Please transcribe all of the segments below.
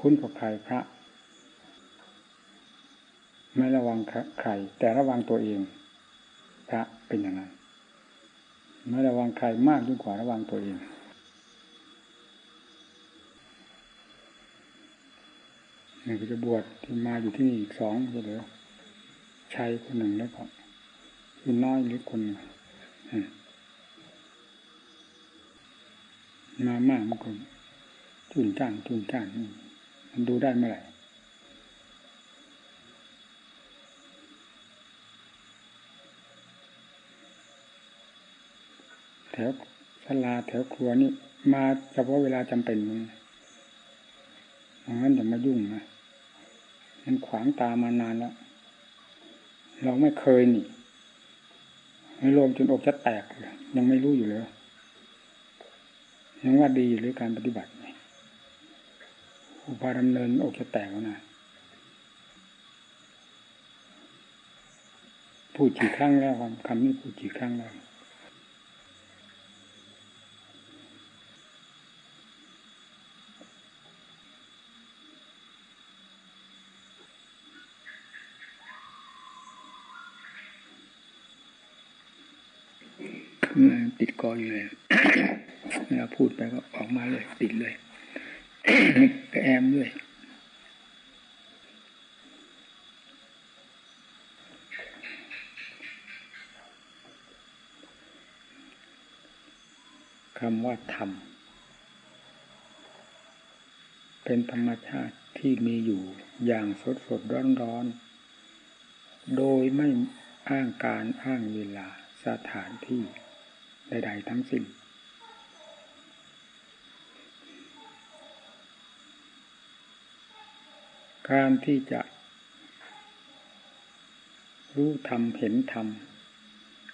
คุ้นกับใครพระ ไม่ระวังใคร แต่ระวังตัวเอง พระเป็นอย่างนั้นไม่ระวังใครมากยิ่งกว่าระวังตัวเองนี่จะบวชที่มาอยู่ที่นี่อีกสองเดี๋ยวชายคนหนึ่งแล้วก็คุณน้อยหรือคนมามากมันก็จุนจ้านจุนจ้าน มันดูได้เมื่อไหร่แถวศาลาแถวครัวนี่มาเฉพาะเวลาจำเป็นมันงั้นอย่ามายุ่งนะมันขวางตามานานแล้ว เราไม่เคยนี่ไม่รวมจนอกจะแตกยังไม่รู้อยู่เลยยังว่าดีหรือการปฏิบัติ อุปาดำเนินอกจะแตกแล้วนะพูดกี่ครั้งแล้วคำนี้พูดกี่ครั้งแล้วติดกออยู่เลยเวลาพูดไปก็ออกมาเลย ติดเลย กแอมด้วย คำว่าธรรม เป็นธรรมชาติที่มีอยู่อย่างสดสดร้อนร้อนโดยไม่อ้างการอ้างเวลาสถานที่ใด ๆ ทั้งสิ้น การที่จะรู้ธรรมเห็นธรรม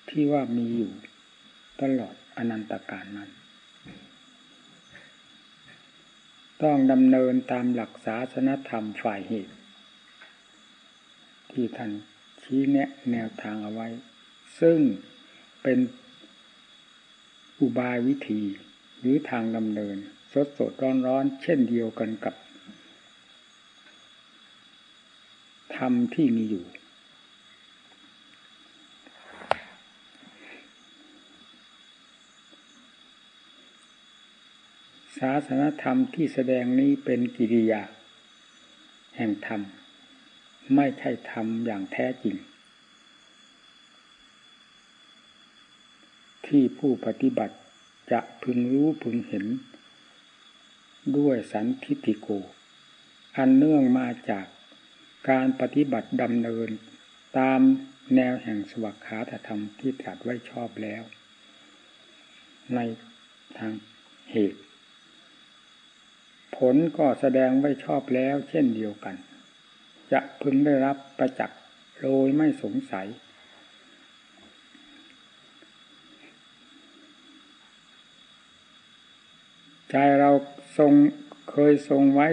ที่ว่ามีอยู่ตลอดอนันตการนั้น ต้องดำเนินตามหลักศาสนธรรมฝ่ายเหตุ ที่ท่านชี้แนะแนวทางเอาไว้ ซึ่งเป็นอุบายวิธีหรือทางดำเนิน สดสดร้อนร้อนเช่นเดียวกันกับ ธรรมที่มีอยู่ ศาสนธรรมที่แสดงนี้เป็นกิริยา แห่งธรรม ไม่ใช่ธรรมอย่างแท้จริง ที่ผู้ปฏิบัติจะพึงรู้พึงเห็น ด้วยสันทิติโก อันเนื่องมาจาก การปฏิบัติดำเนิน ตามแนวแห่งสวัสขาธรรมที่ตรัสไว้ชอบแล้ว ในทางเหตุ ผลก็แสดงไว้ชอบแล้วเช่นเดียวกัน จะพึงได้รับประจักษ์โดยไม่สงสัย ใจเราทรงเคยทรงไว้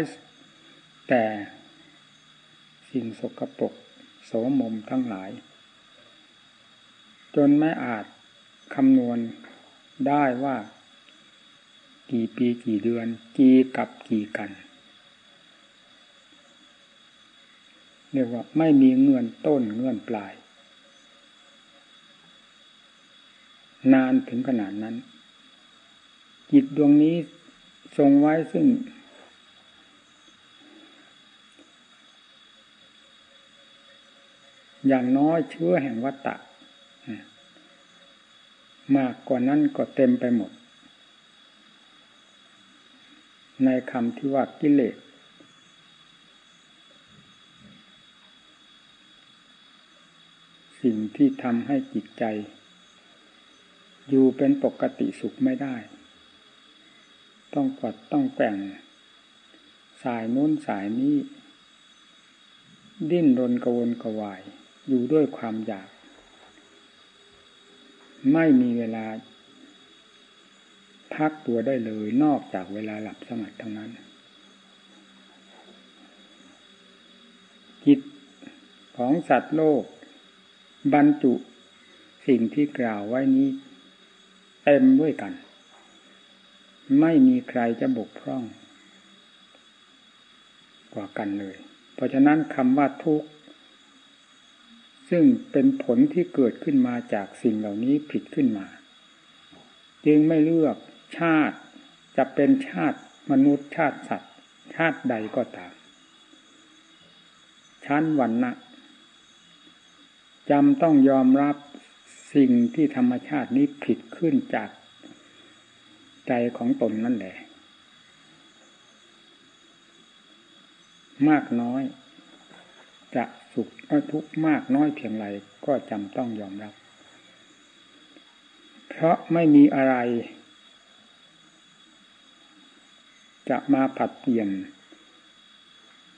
แต่ สิ่งสกปรกโสมมทั้งหลาย จนไม่อาจคำนวณได้ว่า กี่ปีกี่เดือน กี่กับกี่กัน เรียกว่าไม่มีเงื่อนต้นเงื่อนปลาย นานถึงขนาดนั้น จิตดวงนี้ทรงไว้ซึ่ง อย่างน้อยเชื้อแห่งวัตตะ มากกว่านั้นก็เต็มไปหมด ในคำที่ว่ากิเลสสิ่งที่ทำให้จิตใจ อยู่เป็นปกติสุขไม่ได้ ต้องกดต้องแกว่ง สายโน้นสายนี้ ดิ้นรนกระวนกระวาย อยู่ด้วยความอยาก ไม่มีเวลา พักตัวได้เลยนอกจากเวลาหลับสมัดเท่านั้น จิตของสัตว์โลก บรรจุสิ่งที่กล่าวไว้นี้ เต็มด้วยกัน ไม่มีใครจะบกพร่อง กว่ากันเลย เพราะฉะนั้นคำว่าทุกข์ ซึ่งเป็นผลที่เกิดขึ้นมาจากสิ่งเหล่านี้ผิดขึ้นมา จึงไม่เลือกชาติจะเป็นชาติมนุษย์ชาติสัตว์ ชาติใดก็ตาม ชั้นวันนะจำต้องยอมรับสิ่งที่ธรรมชาตินี้ผิดขึ้นจากใจของตนนั่นแหละ มากน้อย สุขทุกข์มากน้อยเพียงไรก็จำต้องยอมรับ เพราะไม่มีอะไร จะมาผัดเปลี่ยน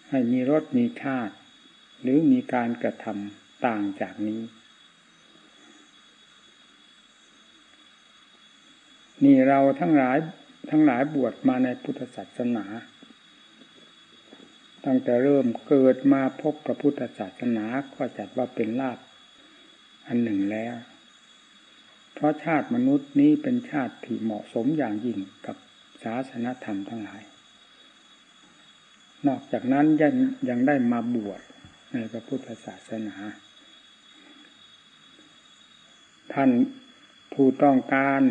ให้มีรสมีชาติ หรือมีการกระทำต่างจากนี้ นี่เราทั้งหลายทั้งหลายบวชมาในพุทธศาสนา ตั้งแต่เริ่มเกิดมาพบพระพุทธศาสนาก็จัดว่าเป็นลาภอันหนึ่งแล้ว เพราะชาติมนุษย์นี้เป็นชาติที่เหมาะสมอย่างยิ่งกับศาสนธรรมทั้งหลาย นอกจากนั้นยังยังได้มาบวชในพระพุทธศาสนา ท่านผู้ต้องการ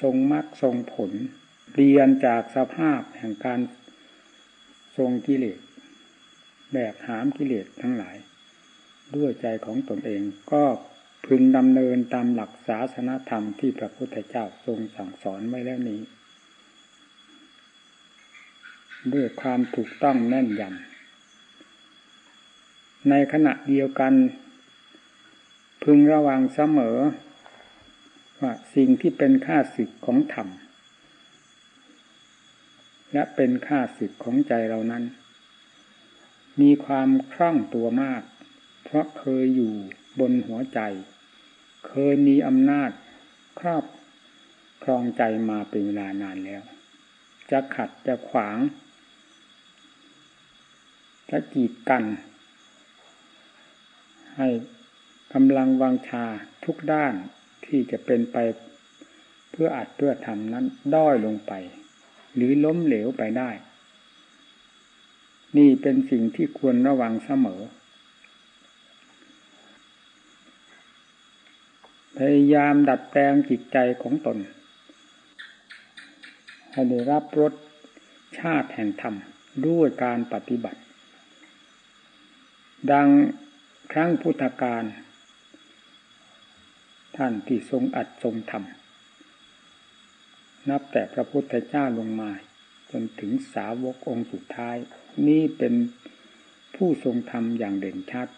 ทรงมรรคทรงผลเรียนจากสภาพแห่งการ ทรงกิเลสแบกหามกิเลสทั้งหลาย ด้วยใจของตนเองก็พึงดำเนินตามหลักศาสนธรรมที่พระพุทธเจ้าทรงสั่งสอนไว้แล้วนี้ ด้วยความถูกต้องแน่นยำในขณะเดียวกัน พึงระวังเสมอว่าสิ่งที่เป็นค่าศึกของธรรม และเป็นค่าศึกของใจเรานั้น มีความคล่องตัวมาก เพราะเคยอยู่บนหัวใจ เคยมีอำนาจครอบครองใจมาเป็นเวลานานแล้ว จะขัดจะขวางจะกีดกัน ให้กำลังวังชาทุกด้านที่จะเป็นไปเพื่ออัดเพื่อทำนั้นด้อยลงไป หรือล้มเหลวไปได้ นี่เป็นสิ่งที่ควรระวังเสมอ พยายามดัดแปลงจิตใจของตน ให้ได้รับรสชาติแห่งธรรมด้วยการปฏิบัติ ดังครั้งพุทธกาลท่านที่ทรงอัดทรงธรรม นับแต่พระพุทธเจ้าลงมา จนถึงสาวกองค์สุดท้าย นี่เป็นผู้ทรงธรรมอย่างเด่นชัด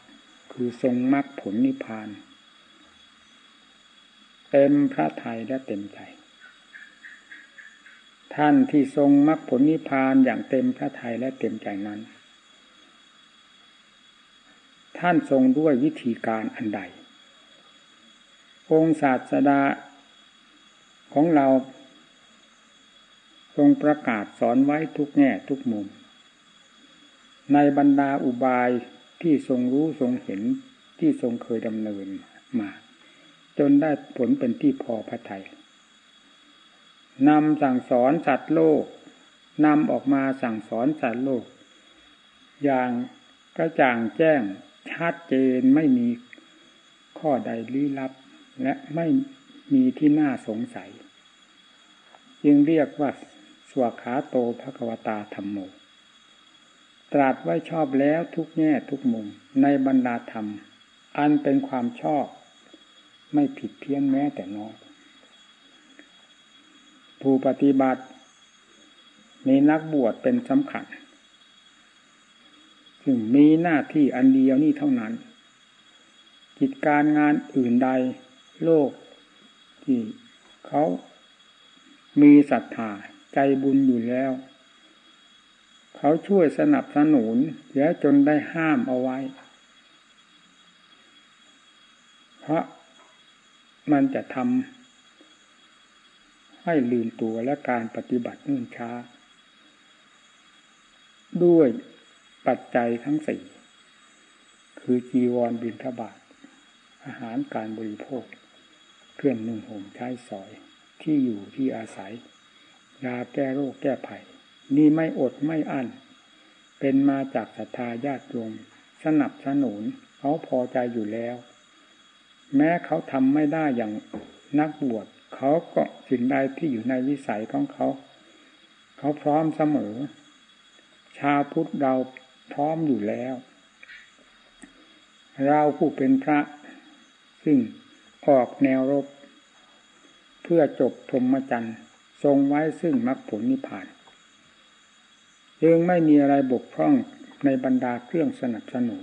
คือทรงมรรคผลนิพพาน เต็มพระทัยและเต็มใจ ท่านที่ทรงมรรคผลนิพพานอย่างเต็มพระทัยและเต็มใจนั้น ท่านทรงด้วยวิธีการอันใด องศาสดาของเรา รงประกาศสอนไว้ทุกแง่ทุกมุม ในบรรดาอุบายที่ทรงรู้ทรงเห็นที่ทรงเคยดำเนินมา จนได้ผลเป็นที่พอพระทยัยนำสั่งสอนสัตว์โลกนำออกมาสั่งสอนสัตว์โลก อย่างกระจ่างแจ้งชัดเจนไม่มีข้อใดลี้ลับ และไม่มีที่น่าสงสัย จึงเรียกว่า สวขาโตภควตาธรรมโม ตรัสไว้ชอบแล้วทุกแง่ทุกมุมในบรรดาธรรม อันเป็นความชอบ ไม่ผิดเพี้ยนแม้แต่น้อยผู้ปฏิบัติมีนักบวชเป็นสำคัญซึ่งมีหน้าที่อันเดียวนี่เท่านั้น กิจการงานอื่นใดโลกที่เขามีศรัทธา ใจบุญอยู่แล้ว เขาช่วยสนับสนุนแล้วจนได้ห้ามเอาไว้ เพราะมันจะทำให้ลืมตัวและการปฏิบัตินื่นช้า ด้วยปัจจัยทั้งสี่คือจีวรบินทบาทอาหารการบริโภค เครื่องนุ่งห่มใช้สอยที่อยู่ที่อาศัย ยาแก้โรคแก้ภัย นี่ไม่อดไม่อั้นเป็นมาจากศรัทธาญาติโยมสนับสนุนเขาพอใจอยู่แล้ว แม้เขาทำไม่ได้อย่างนักบวชเขาก็สิ่งใดที่อยู่ในวิสัยของเขา เขาพร้อมเสมอ ชาวพุทธเราพร้อมอยู่แล้ว เราผู้เป็นพระ ซึ่งออกแนวรบ เพื่อจบพรหมจรรย์ ทรงไว้ซึ่งมรรคผลนิพพานยังไม่มีอะไรบกพร่องในบรรดาเครื่องสนับสนุน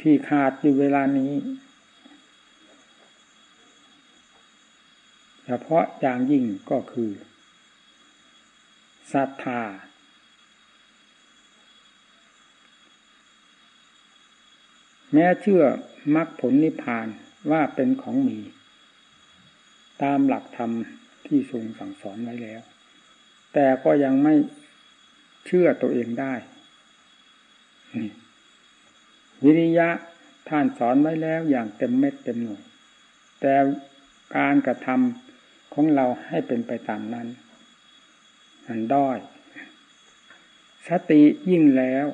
ที่ขาดอยู่เวลานี้เฉพาะอย่างยิ่งก็คือศรัทธาแม้เชื่อมรรคผลนิพพานว่าเป็นของมี ตามหลักธรรม ที่ทรงสั่งสอนไว้แล้ว แต่ก็ยังไม่เชื่อตัวเองได้ วิริยะท่านสอนไว้แล้วอย่างเต็มเม็ดเต็มหน่วย แต่การกระทำของเราให้เป็นไปตามนั้นมันด้อย สติยิ่งแล้ว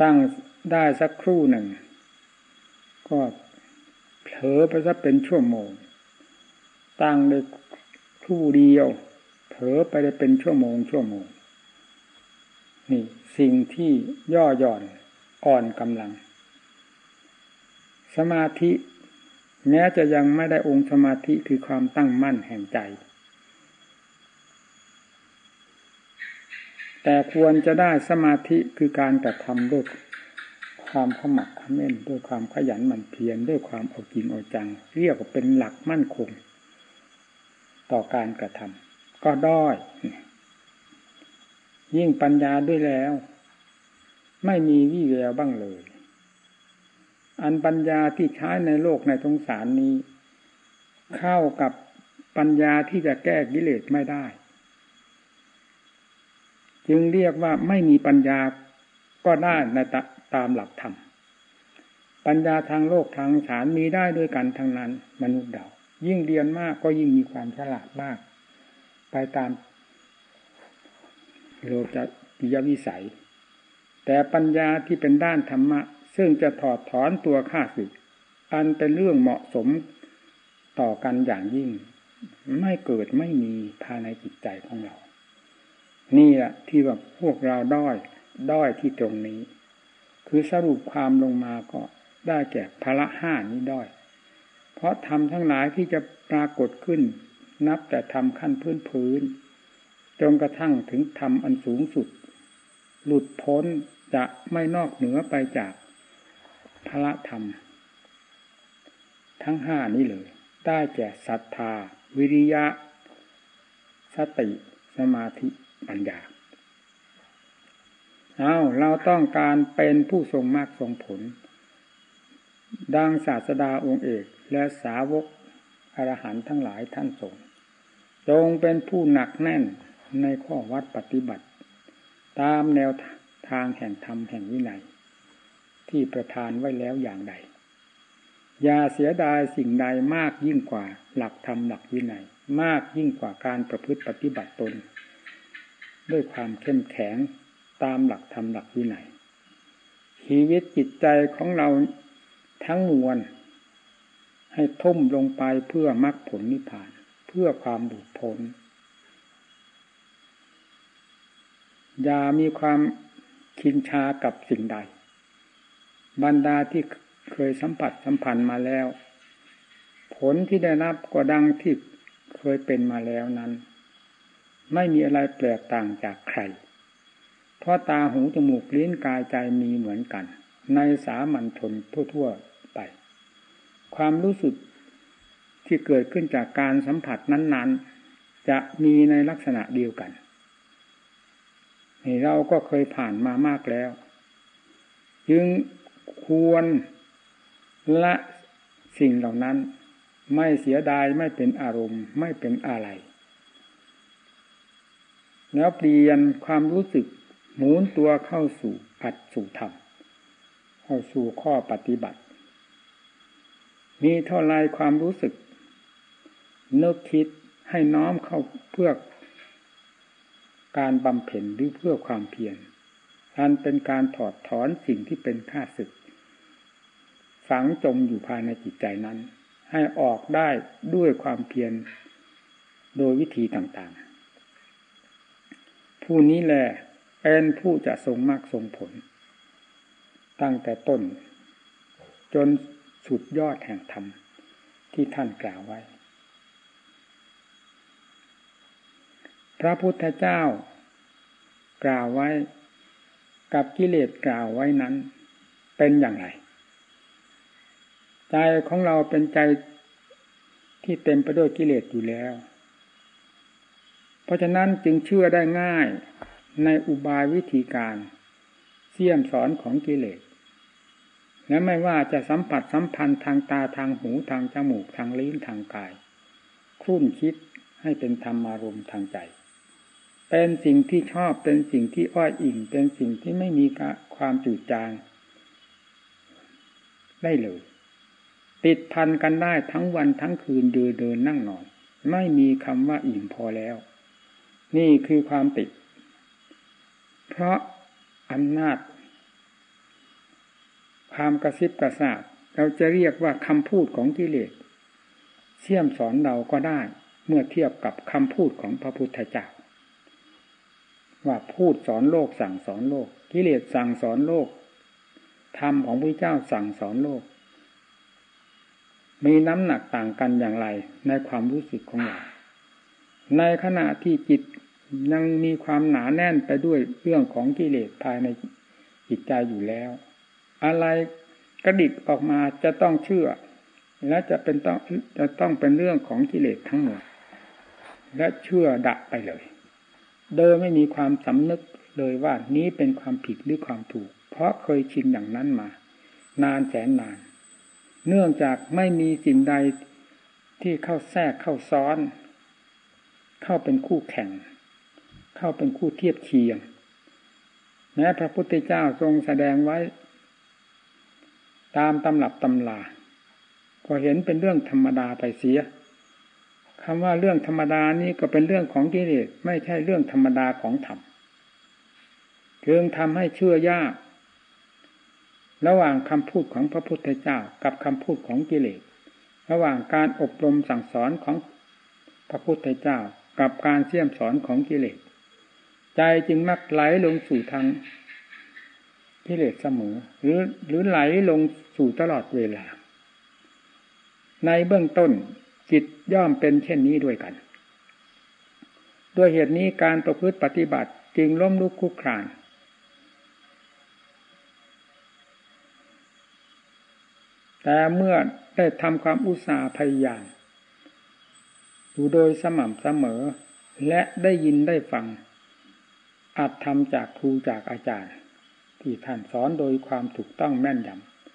ตั้งได้สักครู่หนึ่ง ก็ อไปสักเป็นชั่วโมง ตั้งได้ครู่เดียว เผลอไปได้เป็นชั่วโมงชั่วโมง นี่สิ่งที่ย่อหย่อนอ่อนกำลัง สมาธิ แม้จะยังไม่ได้องค์สมาธิคือความตั้งมั่นแห่งใจ แต่ควรจะได้สมาธิคือการกระทำด้วย ความขมักขม้นด้วยความขยันหมั่นเพียรด้วยความเอาจริงเอาจัง เรียกว่าเป็นหลักมั่นคง ต่อการกระทำก็ด้อย ยิ่งปัญญาด้วยแล้ว ไม่มีวี่แววบ้างเลย อันปัญญาที่ใช้ในโลกในสงสารนี้ เข้ากับปัญญาที่จะแก้กิเลสไม่ได้ จึงเรียกว่าไม่มีปัญญา ก็ได้ในตามหลักธรรม ปัญญาทางโลกทางสารมีได้ด้วยกันทั้งนั้น มนุษย์เดายิ่งเรียนมากก็ยิ่งมีความฉลาดมาก ไปตามโลจะปิยวิสัย แต่ปัญญาที่เป็นด้านธรรมะ ซึ่งจะถอดถอนตัวข้าศึก อันเป็นเรื่องเหมาะสมต่อกันอย่างยิ่ง ไม่เกิดไม่มีภายในจิตใจของเรา นี่แหละที่ว่าพวกเราด้อย ด้อยที่ตรงนี้ คือสรุปความลงมาก็ได้แก่พละห้านี้ด้อย เพราะทำทั้งหลายที่จะปรากฏขึ้น นับแต่ทำขั้นพื้นพื้นจนกระทั่งถึงทำอันสูงสุด หลุดพ้นจะไม่นอกเหนือไปจากพระธรรม ทั้งห้านี้เลย ได้แก่ศรัทธา วิริยะ สติ สมาธิ ปัญญา เอาเราต้องการเป็นผู้ทรงมากทรงผล ดังศาสดาองค์เอกและสาวกอรหันทั้งหลายท่านทรงจงเป็นผู้หนักแน่นในข้อวัดปฏิบัติ ตามแนวทางแห่งธรรมแห่งวินัย ที่ประทานไว้แล้วอย่างใด อย่าเสียดายสิ่งใดมากยิ่งกว่าหลักธรรมหลักวินัย มากยิ่งกว่าการประพฤติปฏิบัติตน ด้วยความเข้มแข็ง ตามหลักธรรมหลักวินัยชีวิตจิตใจของเราทั้งมวล ให้ทุ่มลงไปเพื่อมรรคผลนิพพาน เพื่อความหลุดพ้นอย่ามีความคินชากับสิ่งใด บรรดาที่เคยสัมผัสสัมพันธ์มาแล้ว ผลที่ได้รับก็ดังที่เคยเป็นมาแล้วนั้น ไม่มีอะไรแปลกต่างจากใคร เพราะตาหูจมูกลิ้นกายใจมีเหมือนกัน ในสามัญชนทั่วๆไป ความรู้สึกที่เกิดขึ้นจากการสัมผัสนั้น ๆ จะมีในลักษณะเดียวกันเราก็เคยผ่านมามากแล้ว จึงควรละสิ่งเหล่านั้น ไม่เสียดายไม่เป็นอารมณ์ไม่เป็นอะไร แล้วเปลี่ยนความรู้สึก หมุนตัวเข้าสู่อัดสู่ธรรมเข้าสู่ข้อปฏิบัติ มีเท่าไรความรู้สึกนึกคิดให้น้อมเข้าเพื่อการบำเพ็ญหรือเพื่อความเพียรอันเป็นการถอดถอนสิ่งที่เป็นข้าศึก ฝังจมอยู่ภายในจิตใจนั้น ให้ออกได้ด้วยความเพียรโดยวิธีต่างๆ ผู้นี้แหละ เป็นผู้จะทรงมากทรงผล ตั้งแต่ต้น จนสุดยอดแห่งธรรม ที่ท่านกล่าวไว้ พระพุทธเจ้ากล่าวไว้กับกิเลสกล่าวไว้นั้น เป็นอย่างไร ใจของเราเป็นใจที่เต็มไปด้วยกิเลสอยู่แล้ว เพราะฉะนั้นจึงเชื่อได้ง่าย ในอุบายวิธีการเสี่ยมสอนของกิเลส และไม่ว่าจะสัมผัสสัมพันธ์ทางตาทางหูทางจมูกทางลิ้นทางกายคุ้นคิดให้เป็นธรรมารมณ์ทางใจ เป็นสิ่งที่ชอบเป็นสิ่งที่อ้อยอิ่งเป็นสิ่งที่ไม่มีความจืดจางได้เลย ติดพันกันได้ทั้งวันทั้งคืนเดินเดินนั่งนอน ไม่มีคำว่าอิ่มพอแล้ว นี่คือความติด เพราะอำนาจ ความกระซิบกระซาบเราจะเรียกว่าคำพูดของกิเลสเสี่ยมสอนเราก็ได้ เมื่อเทียบกับคำพูดของพระพุทธเจ้าว่าพูดสอนโลกสั่งสอนโลก กิเลสสั่งสอนโลกธรรมของพระเจ้าสั่งสอนโลก มีน้ำหนักต่างกันอย่างไรในความรู้สึกของเราในขณะที่จิต ยังมีความหนาแน่นไปด้วยเรื่องของกิเลสภายในจิตใจอยู่แล้ว อะไรกระดิกออกมาจะต้องเชื่อ และจะเป็นต้องจะต้องเป็นเรื่องของกิเลสทั้งหมด และเชื่อดักไปเลยโดยไม่มีความสำนึกเลยว่านี้เป็นความผิดหรือความถูก เพราะเคยชินอย่างนั้นมา นานแสนนาน เนื่องจากไม่มีสิ่งใดที่เข้าแทรกเข้าซ้อน เข้าเป็นคู่แข่ง เข้าเป็นคู่เทียบเคียงแม้พระพุทธเจ้าทรงแสดงไว้ ตามตำรับตำลาก็เห็นเป็นเรื่องธรรมดาไปเสียคำว่าเรื่องธรรมดานี้ก็เป็นเรื่องของกิเลสไม่ใช่เรื่องธรรมดาของธรรมเกิงทำให้เชื่อยาก ระหว่างคำพูดของพระพุทธเจ้ากับคำพูดของกิเลส ระหว่างการอบรมสั่งสอนของพระพุทธเจ้ากับการเสี่ยมสอนของกิเลส ใจจึงมักไหลลงสู่ทางกิเลสเสมอ หรือหรือไหลลงสู่ตลอดเวลา ในเบื้องต้นจิตย่อมเป็นเช่นนี้ด้วยกัน ด้วยเหตุนี้การประพฤติปฏิบัติจึงล้มลุกคุกครานแต่เมื่อได้ทำความอุตสาห์พยายามอยู่โดยสม่ำเสมอ และได้ยินได้ฟัง อาจทำจากครูจากอาจารย์ ที่ท่านสอนโดยความถูกต้องแม่นย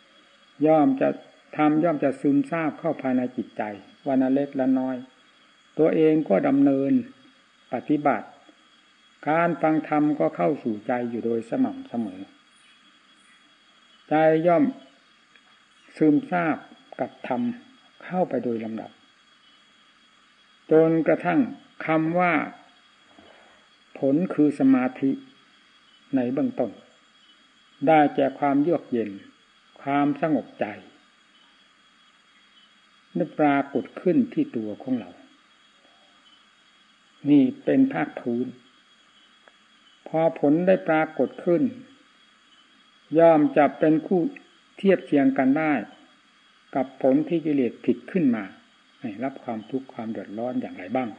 ำย่อมจะทำย่อมจะซึมซาบเข้าภายในจิตใจ วันเล็กและน้อย ตัวเองก็ดำเนินปฏิบัติ การฟังธรรมก็เข้าสู่ใจอยู่โดยสม่ำเสมอ ใจย่อมซึมซาบกับธรรมเข้าไปโดยลำดับ จนกระทั่งคำว่า ผลคือสมาธิในเบื้องต้น ได้แก่ความเยือกเย็น ความสงบใจได้ปรากฏขึ้นที่ตัวของเรา นี่เป็นภาคพื้น พอผลได้ปรากฏขึ้น ย่อมจะเป็นคู่เทียบเทียงกันได้ กับผลที่กิเลสผิดขึ้นมา ให้รับความทุกข์ความเดือดร้อนอย่างไรบ้าง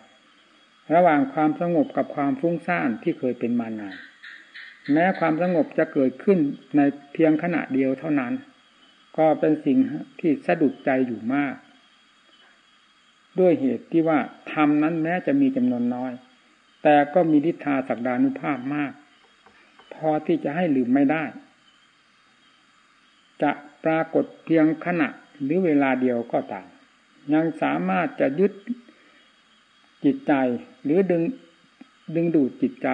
ระหว่างความสงบกับความฟุ้งซ่านที่เคยเป็นมานานแม้ความสงบจะเกิดขึ้นในเพียงขณะเดียวเท่านั้น ก็เป็นสิ่งที่สะดุดใจอยู่มาก ด้วยเหตุที่ว่าธรรมนั้นแม้จะมีจำนวนน้อย แต่ก็มีฤทธาศักดานุภาพมาก พอที่จะให้ลืมไม่ได้ จะปรากฏเพียงขณะหรือเวลาเดียวก็ตามยังสามารถจะยึด จิตใจ หรือดึงดึงดูดจิตใจ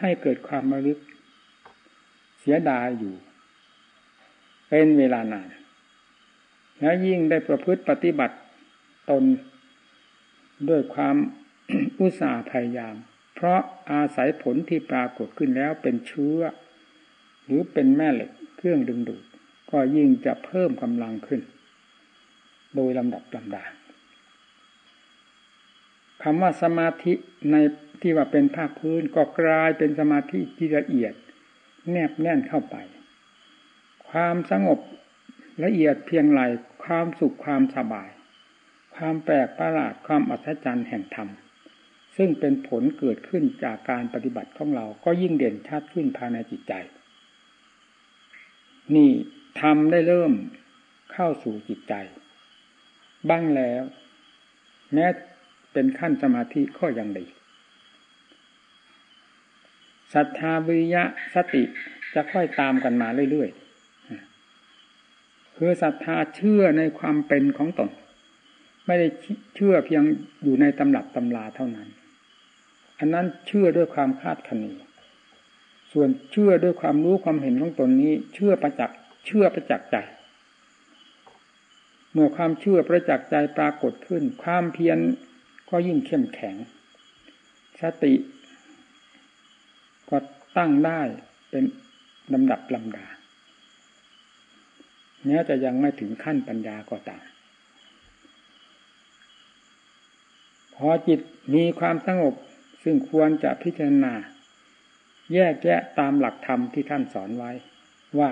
ให้เกิดความมลึก เสียดายอยู่ เป็นเวลานาน และยิ่งได้ประพฤติปฏิบัติตน ด้วยความอุตสาห์พยายาม เพราะอาศัยผลที่ปรากฏขึ้นแล้วเป็นเชื้อ หรือเป็นแม่เหล็กเครื่องดึงดูด ก็ยิ่งจะเพิ่มกำลังขึ้น โดยลำดับลำดา คำว่าสมาธิในที่ว่าเป็นภาคพื้นก็กลายเป็นสมาธิที่ละเอียด แนบแน่นเข้าไป ความสงบละเอียดเพียงไรความสุขความสบาย ความแปลกประหลาดความอัศจรรย์แห่งธรรม ซึ่งเป็นผลเกิดขึ้นจากการปฏิบัติของเราก็ยิ่งเด่นชัดขึ้นภายในจิตใจ นี่ทำได้เริ่มเข้าสู่จิตใจ บ้างแล้ว แม้ เป็นขั้นสมาธิก็ยังดีศรัทธาวิริยะสติจะค่อยตามกันมาเรื่อยๆคือศรัทธาเชื่อในความเป็นของตนไม่ได้เชื่อเพียงอยู่ในตำรับตำลาเท่านั้น อันนั้นเชื่อด้วยความคาดคะเนส่วนเชื่อด้วยความรู้ความเห็นของตนนี้ เชื่อประจักษ์เชื่อประจักษ์ใจ เมื่อความเชื่อประจักษ์ใจปรากฏขึ้น ความเพียร ก็ยิ่งเข้มแข็ง สติก็ตั้งได้เป็นลำดับลำดาแม้จะยังไม่ถึงขั้นปัญญาก็ตามพอจิตมีความสงบซึ่งควรจะพิจารณา แยกแยะตามหลักธรรมที่ท่านสอนไว้ ว่า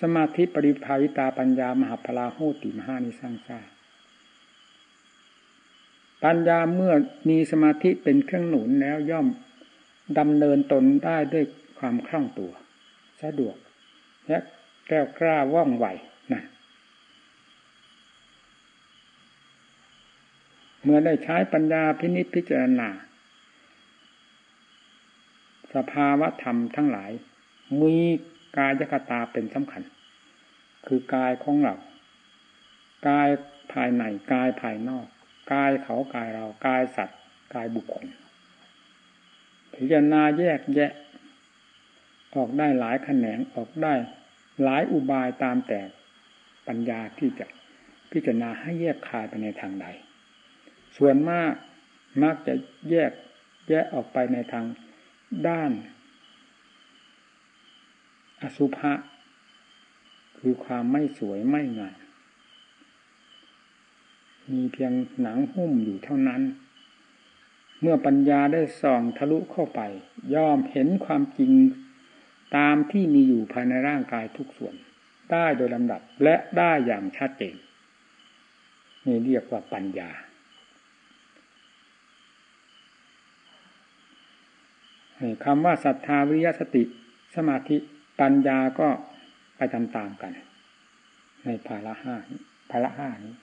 สมาธิปริภาวิตาปัญญามหาพลาโหติมหานิสังสา ปัญญาเมื่อมีสมาธิเป็นเครื่องหนุนแล้วย่อมดำเนินตนได้ด้วยความคล่องตัว สะดวก และแก้วกล้าว่องไวนะเมื่อได้ใช้ปัญญาพินิจพิจารณา สภาวะธรรมทั้งหลาย มีกายคตาเป็นสำคัญ คือกายของเรา กายภายใน กายภายนอก กายเขากายเรากายสัตว์กายบุคคลพิจารณาแยกแยะ ออกได้หลายแขนงออกได้หลายอุบายตามแต่ปัญญาที่จะพิจารณาให้แยกคายไปในทางใด ส่วนมากมักจะแยกแยะออกไปในทางด้าน อสุภะคือความไม่สวยไม่งาม มีเพียงหนังหุ้มอยู่เท่านั้น เมื่อปัญญาได้ส่องทะลุเข้าไป ย่อมเห็นความจริงตามที่มีอยู่ภายในร่างกายทุกส่วน ได้โดยลำดับและได้อย่างชัดเจนนี่เรียกว่าปัญญา คำว่าศรัทธาวิริยสติ สมาธิปัญญาก็ไปตามๆกัน ในภาระห้าภาระห้านี้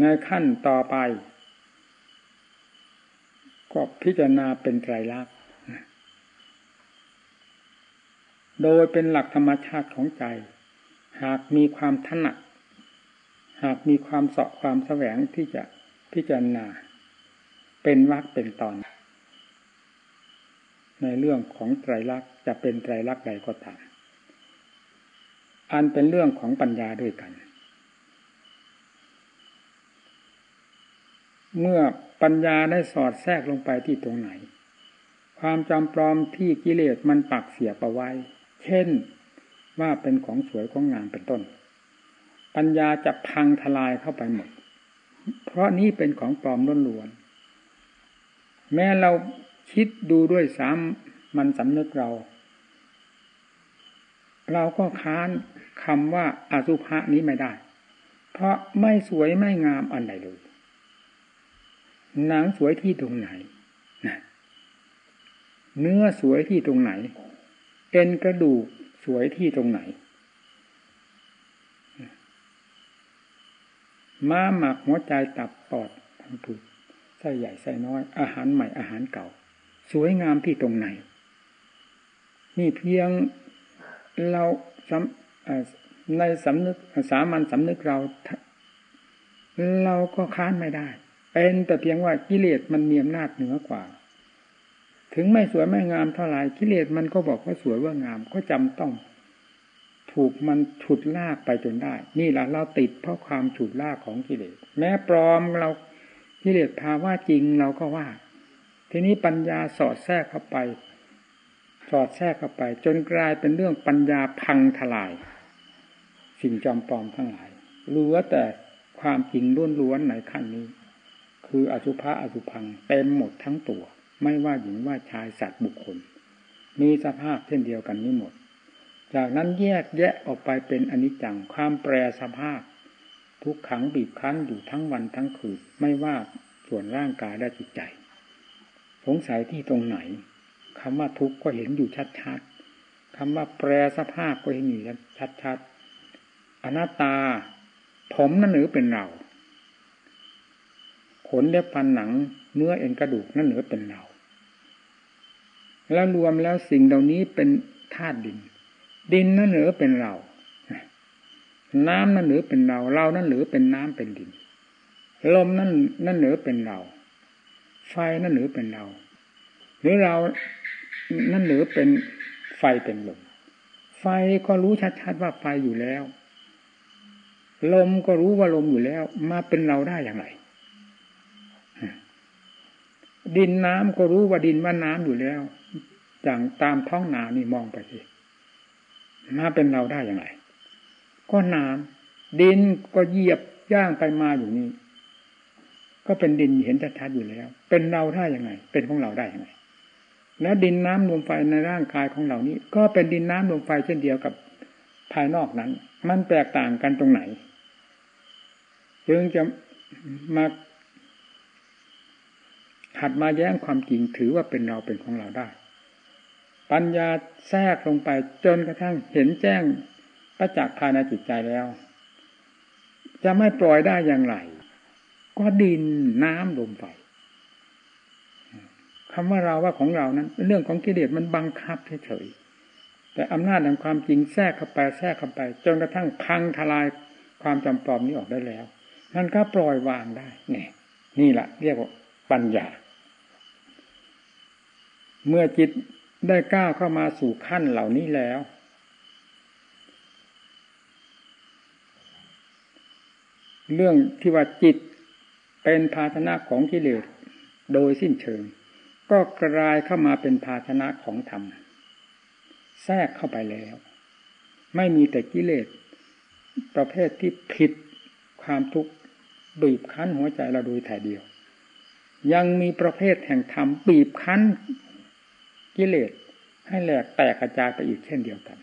ในขั้นต่อไป ก็พิจารณาเป็นไตรลักษณ์โดยเป็นหลักธรรมชาติของใจ หากมีความถนัดหากมีความเสาะความแสวงที่จะพิจารณา เป็นวักเป็นตอน ในเรื่องของไตรลักษณ์จะเป็นไตรลักษณ์ใดก็ตามอันเป็นเรื่องของปัญญาด้วยกัน เมื่อปัญญาได้สอดแทรกลงไปที่ตรงไหน ความจำปลอมที่กิเลสมันปักเสียประไว้ เช่นว่าเป็นของสวยของงามเป็นต้น ปัญญาจะพังทลายเข้าไปหมด เพราะนี้เป็นของปลอมล้วนๆแม้เราคิดดูด้วยซ้ำมันสำนึกเรา เราก็ค้านคำว่าอาสุภะนี้ไม่ได้ เพราะไม่สวยไม่งามอันใดเลย หนังสวยที่ตรงไหนนะเนื้อสวยที่ตรงไหน เอ็นกระดูกสวยที่ตรงไหน ม้าหมักหัวใจตับปอดทั้งผืดไส้ใหญ่ไส้น้อย อาหารใหม่อาหารเก่า สวยงามที่ตรงไหน นี่เพียงเราในสำนึกสามัญสำนึกเรา เราก็ค้านไม่ได้ เป็นแต่เพียงว่ากิเลสมันมีอำนาจเหนือกว่า ถึงไม่สวยไม่งามเท่าไหร่กิเลสมันก็บอกว่าสวยว่างามก็จำต้อง ถูกมันฉุดลากไปจนได้ นี่แหละเราติดเพราะความฉุดลากของกิเลส แม้ปลอมเรากิเลสพาว่าจริงเราก็ว่า ทีนี้ปัญญาสอดแทรกเข้าไป สอดแทรกเข้าไป จนกลายเป็นเรื่องปัญญาพังทลาย สิ่งจอมปลอมทั้งหลายเหลือแต่ความจริงล้วนๆในขั้นนี้ คืออสุภะอสุพังเต็มหมดทั้งตัว ไม่ว่าหญิงว่าชายสัตว์บุคคล มีสภาพเช่นเดียวกันนี้หมด จากนั้นแยกแยะออกไปเป็นอนิจจังความแปรสภาพ ทุกขังบีบคั้นอยู่ทั้งวันทั้งคืนไม่ว่าส่วนร่างกายและจิตใจ สงสัยที่ตรงไหนคำว่าทุกข์ก็เห็นอยู่ชัดๆคำว่าแปรสภาพก็เห็นอยู่ชัดๆอนัตตา ผมนั่นหรือเป็นเรา ขนเล็บฟันหนัง เนื้อเอ็นกระดูกนั่นเหรือเป็นเรา แล้วรวมแล้วสิ่งเหล่านี้เป็นธาตุดิน ดินนั่นเหรือเป็นเรา น้ำนั่นเหรือเป็นเรา เรานั่นเหรือเป็นน้ำเป็นดิน ลมนั่นนั่นเหรือเป็นเรา ไฟนั่นเหรือเป็นเรา หรือเรานั่นเหรือเป็นไฟเป็นลม ไฟก็รู้ชัดๆว่าไฟอยู่แล้ว ลมก็รู้ว่าลมอยู่แล้ว มาเป็นเราได้อย่างไร ดินน้ำก็รู้ว่าดินว่าน้ำอยู่แล้ว อย่างตามท้องนานี่มองไปสิมาเป็นเราได้อย่างไร ก็น้ำดินก็เหยียบย่างไปมาอยู่นี่ก็เป็นดินเห็นชัดๆอยู่แล้ว เป็นเราได้อย่างไรเป็นของเราได้อย่างไรแล้วดินน้ำลมไฟในร่างกายของเรานี้ ก็เป็นดินน้ำลมไฟเช่นเดียวกับภายนอกนั้น มันแตกต่างกันตรงไหน จึงจะมา หัดมาแย้งความจริงถือว่าเป็นเราเป็นของเราได้ ปัญญาแทรกลงไปจนกระทั่งเห็นแจ้งประจักษ์ภายในจิตใจแล้ว จะไม่ปล่อยได้อย่างไร ก็ดินน้ำลมไฟคำว่าเราว่าของเรานั้นเป็นเรื่องของกิเลสมันบังคับเฉยแต่อำนาจแห่งความจริงแทรกเข้าไปแทรกเข้าไป จนกระทั่งพังทลายความจำปลอมนี้ออกได้แล้ว มันก็ปล่อยวางได้เนี่ยนี่แหละเรียกว่าปัญญา เมื่อจิตได้ก้าวเข้ามาสู่ขั้นเหล่านี้แล้ว เรื่องที่ว่าจิตเป็นภาชนะของกิเลสโดยสิ้นเชิง ก็กลายเข้ามาเป็นภาชนะของธรรม แทรกเข้าไปแล้ว ไม่มีแต่กิเลสประเภทที่ผิดความทุกข์บีบคั้นหัวใจเราโดยถ่ายเดียว ยังมีประเภทแห่งธรรมบีบคั้น กิเลสให้แหลกแตกกระจายไปอีกเช่นเดียวกัน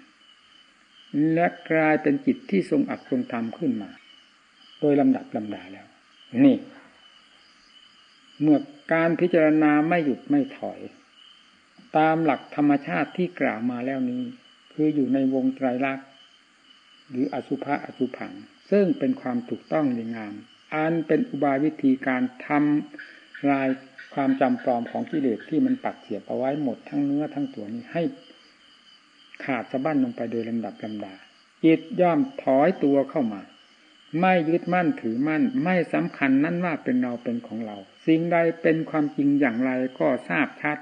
และกลายเป็นจิตที่ทรงอักทรงธรรมขึ้นมา โดยลำดับลำดาแล้ว นี่ เมื่อการพิจารณาไม่หยุดไม่ถอย ตามหลักธรรมชาติที่กล่าวมาแล้วนี้ คืออยู่ในวงไตรลักษณ์หรืออสุภะอสุผัง ซึ่งเป็นความถูกต้องในงาม อันเป็นอุบายวิธีการทำลาย ความจำปลอมของกิเลสที่มันปักเสียบเอาไว้หมดทั้งเนื้อทั้งตัวนี้ให้ขาดสะบั้นลงไปโดยลำดับลำดาจิตย่อมถอยตัวเข้ามา ไม่ยึดมั่นถือมั่น ไม่สำคัญนั่นว่าเป็นเราเป็นของเรา สิ่งใดเป็นความจริงอย่างไรก็ทราบชัด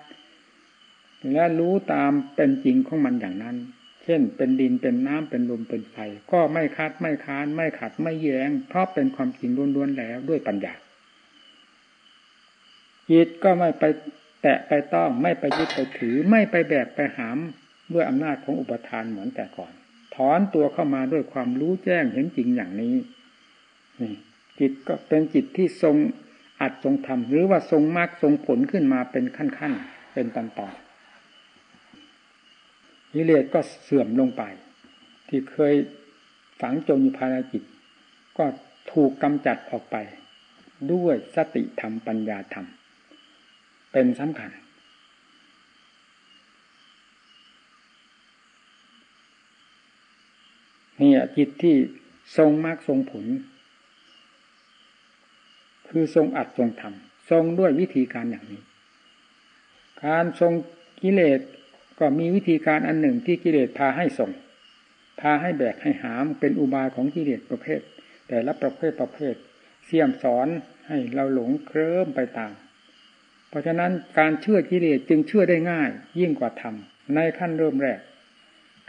และรู้ตามเป็นจริงของมันอย่างนั้น เช่น เป็นดินเป็นน้ำเป็นลมเป็นไฟก็ไม่คัดไม่ค้านไม่ขัดไม่แย้ง เพราะเป็นความจริงล้วนๆแล้วด้วยปัญญา จิตก็ไม่ไปแตะไปต้องไม่ไปยึดไปถือ ไม่ไปแบกไปหามด้วยอำนาจของอุปทานเหมือนแต่ก่อน ถอนตัวเข้ามาด้วยความรู้แจ้งเห็นจริงอย่างนี้นี่จิตก็เป็นจิตที่ทรงอัดทรงทำหรือว่าทรงมากทรงผลขึ้นมาเป็นขั้นๆเป็นตอนๆกิเลสก็เสื่อมลงไป ที่เคยฝังจมอยู่ภายในจิต ก็ถูกกำจัดออกไป ด้วยสติธรรมปัญญาธรรม เป็นสำคัญ นี่จิตที่ทรงมากทรงผล คือทรงอัดทรงทำทรงด้วยวิธีการอย่างนี้ การทรงกิเลสก็มีวิธีการอันหนึ่งที่กิเลสพาให้ส่ง พาให้แบกให้หามเป็นอุบายของกิเลสประเภท แต่ละประเภทประเภทเสี่ยมสอนให้เราหลงเคลิ้มไปตาม เพราะฉะนั้นการเชื่อกิเลสจึงเชื่อได้ง่าย ยิ่งกว่าธรรมในขั้นเริ่มแรก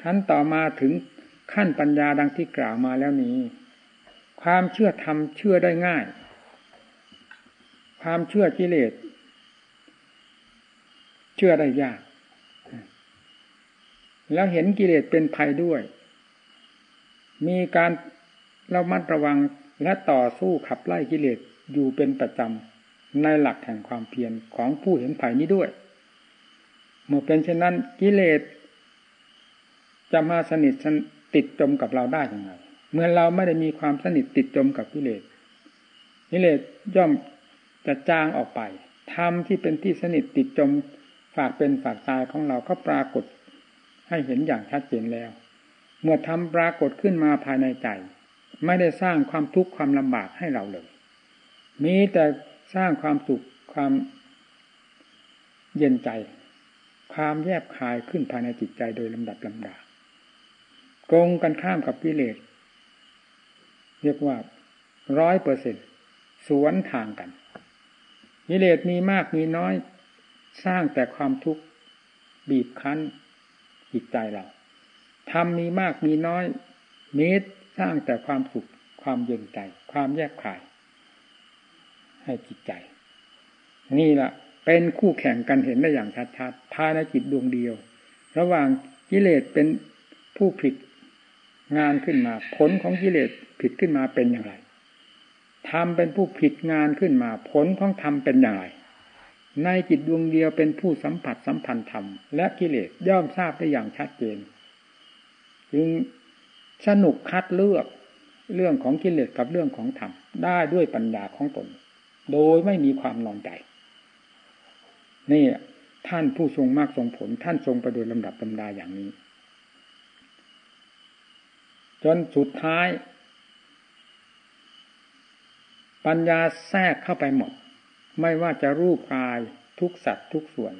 ขั้นต่อมาถึงขั้นปัญญาดังที่กล่าวมาแล้วนี้ ความเชื่อธรรมเชื่อได้ง่าย ความเชื่อกิเลสเชื่อได้ยาก แล้วเห็นกิเลสเป็นภัยด้วย มีการระมัดระวังและต่อสู้ขับไล่กิเลสอยู่เป็นประจำ ในหลักแห่งความเพียรของผู้เห็นภัยนี้ด้วย เมื่อเป็นเช่นนั้นกิเลสจะมาสนิทติดจมกับเราได้อยังไงเมื่อเราไม่ได้มีความสนิทติดจมกับกิเลสกิเลสย่อมจะจางออกไปธรรมที่เป็นที่สนิทติดจมฝากเป็นฝากตายของเราก็ปรากฏให้เห็นอย่างชัดเจนแล้ว เมื่อทำปรากฏขึ้นมาภายในใจ ไม่ได้สร้างความทุกข์ความลำบากให้เราเลย มีแต่ สร้างความสุขความเย็นใจ ความแยบคายขึ้นภายในจิตใจโดยลำดับลำดาตรงกันข้ามกับกิเลสเรียกว่าร้อยเปอร์เซ็นสวนทางกันกิเลสมีมากมีน้อย สร้างแต่ความทุกข์บีบคั้นจิตใจเราทำมีมากมีน้อยเมตสร้างแต่ความสุขความเย็นใจ ความแยกขาย ให้จิตใจ นี่แหละเป็นคู่แข่งกันเห็นได้อย่างชัดๆภายในจิตดวงเดียว ระหว่างกิเลสเป็นผู้ผิดงานขึ้นมา ผลของกิเลสผิดขึ้นมาเป็นอย่างไรทำเป็นผู้ผิดงานขึ้นมา ผลของธรรมเป็นอย่างไร ในจิตดวงเดียวเป็นผู้สัมผัสสัมพันธ์ธรรม และกิเลสย่อมทราบได้อย่างชัดเจน จึงสนุกคัดเลือกเรื่องของกิเลสกับเรื่องของธรรมได้ด้วยปัญญาของตน โดยไม่มีความนอนใจ นี่ท่านผู้ทรงมากทรงผล ท่านทรงประโดยลำดับตำดาอย่างนี้ จนสุดท้าย ปัญญาแทรกเข้าไปหมด ไม่ว่าจะรูปกายทุกสัตว์ทุกส่วน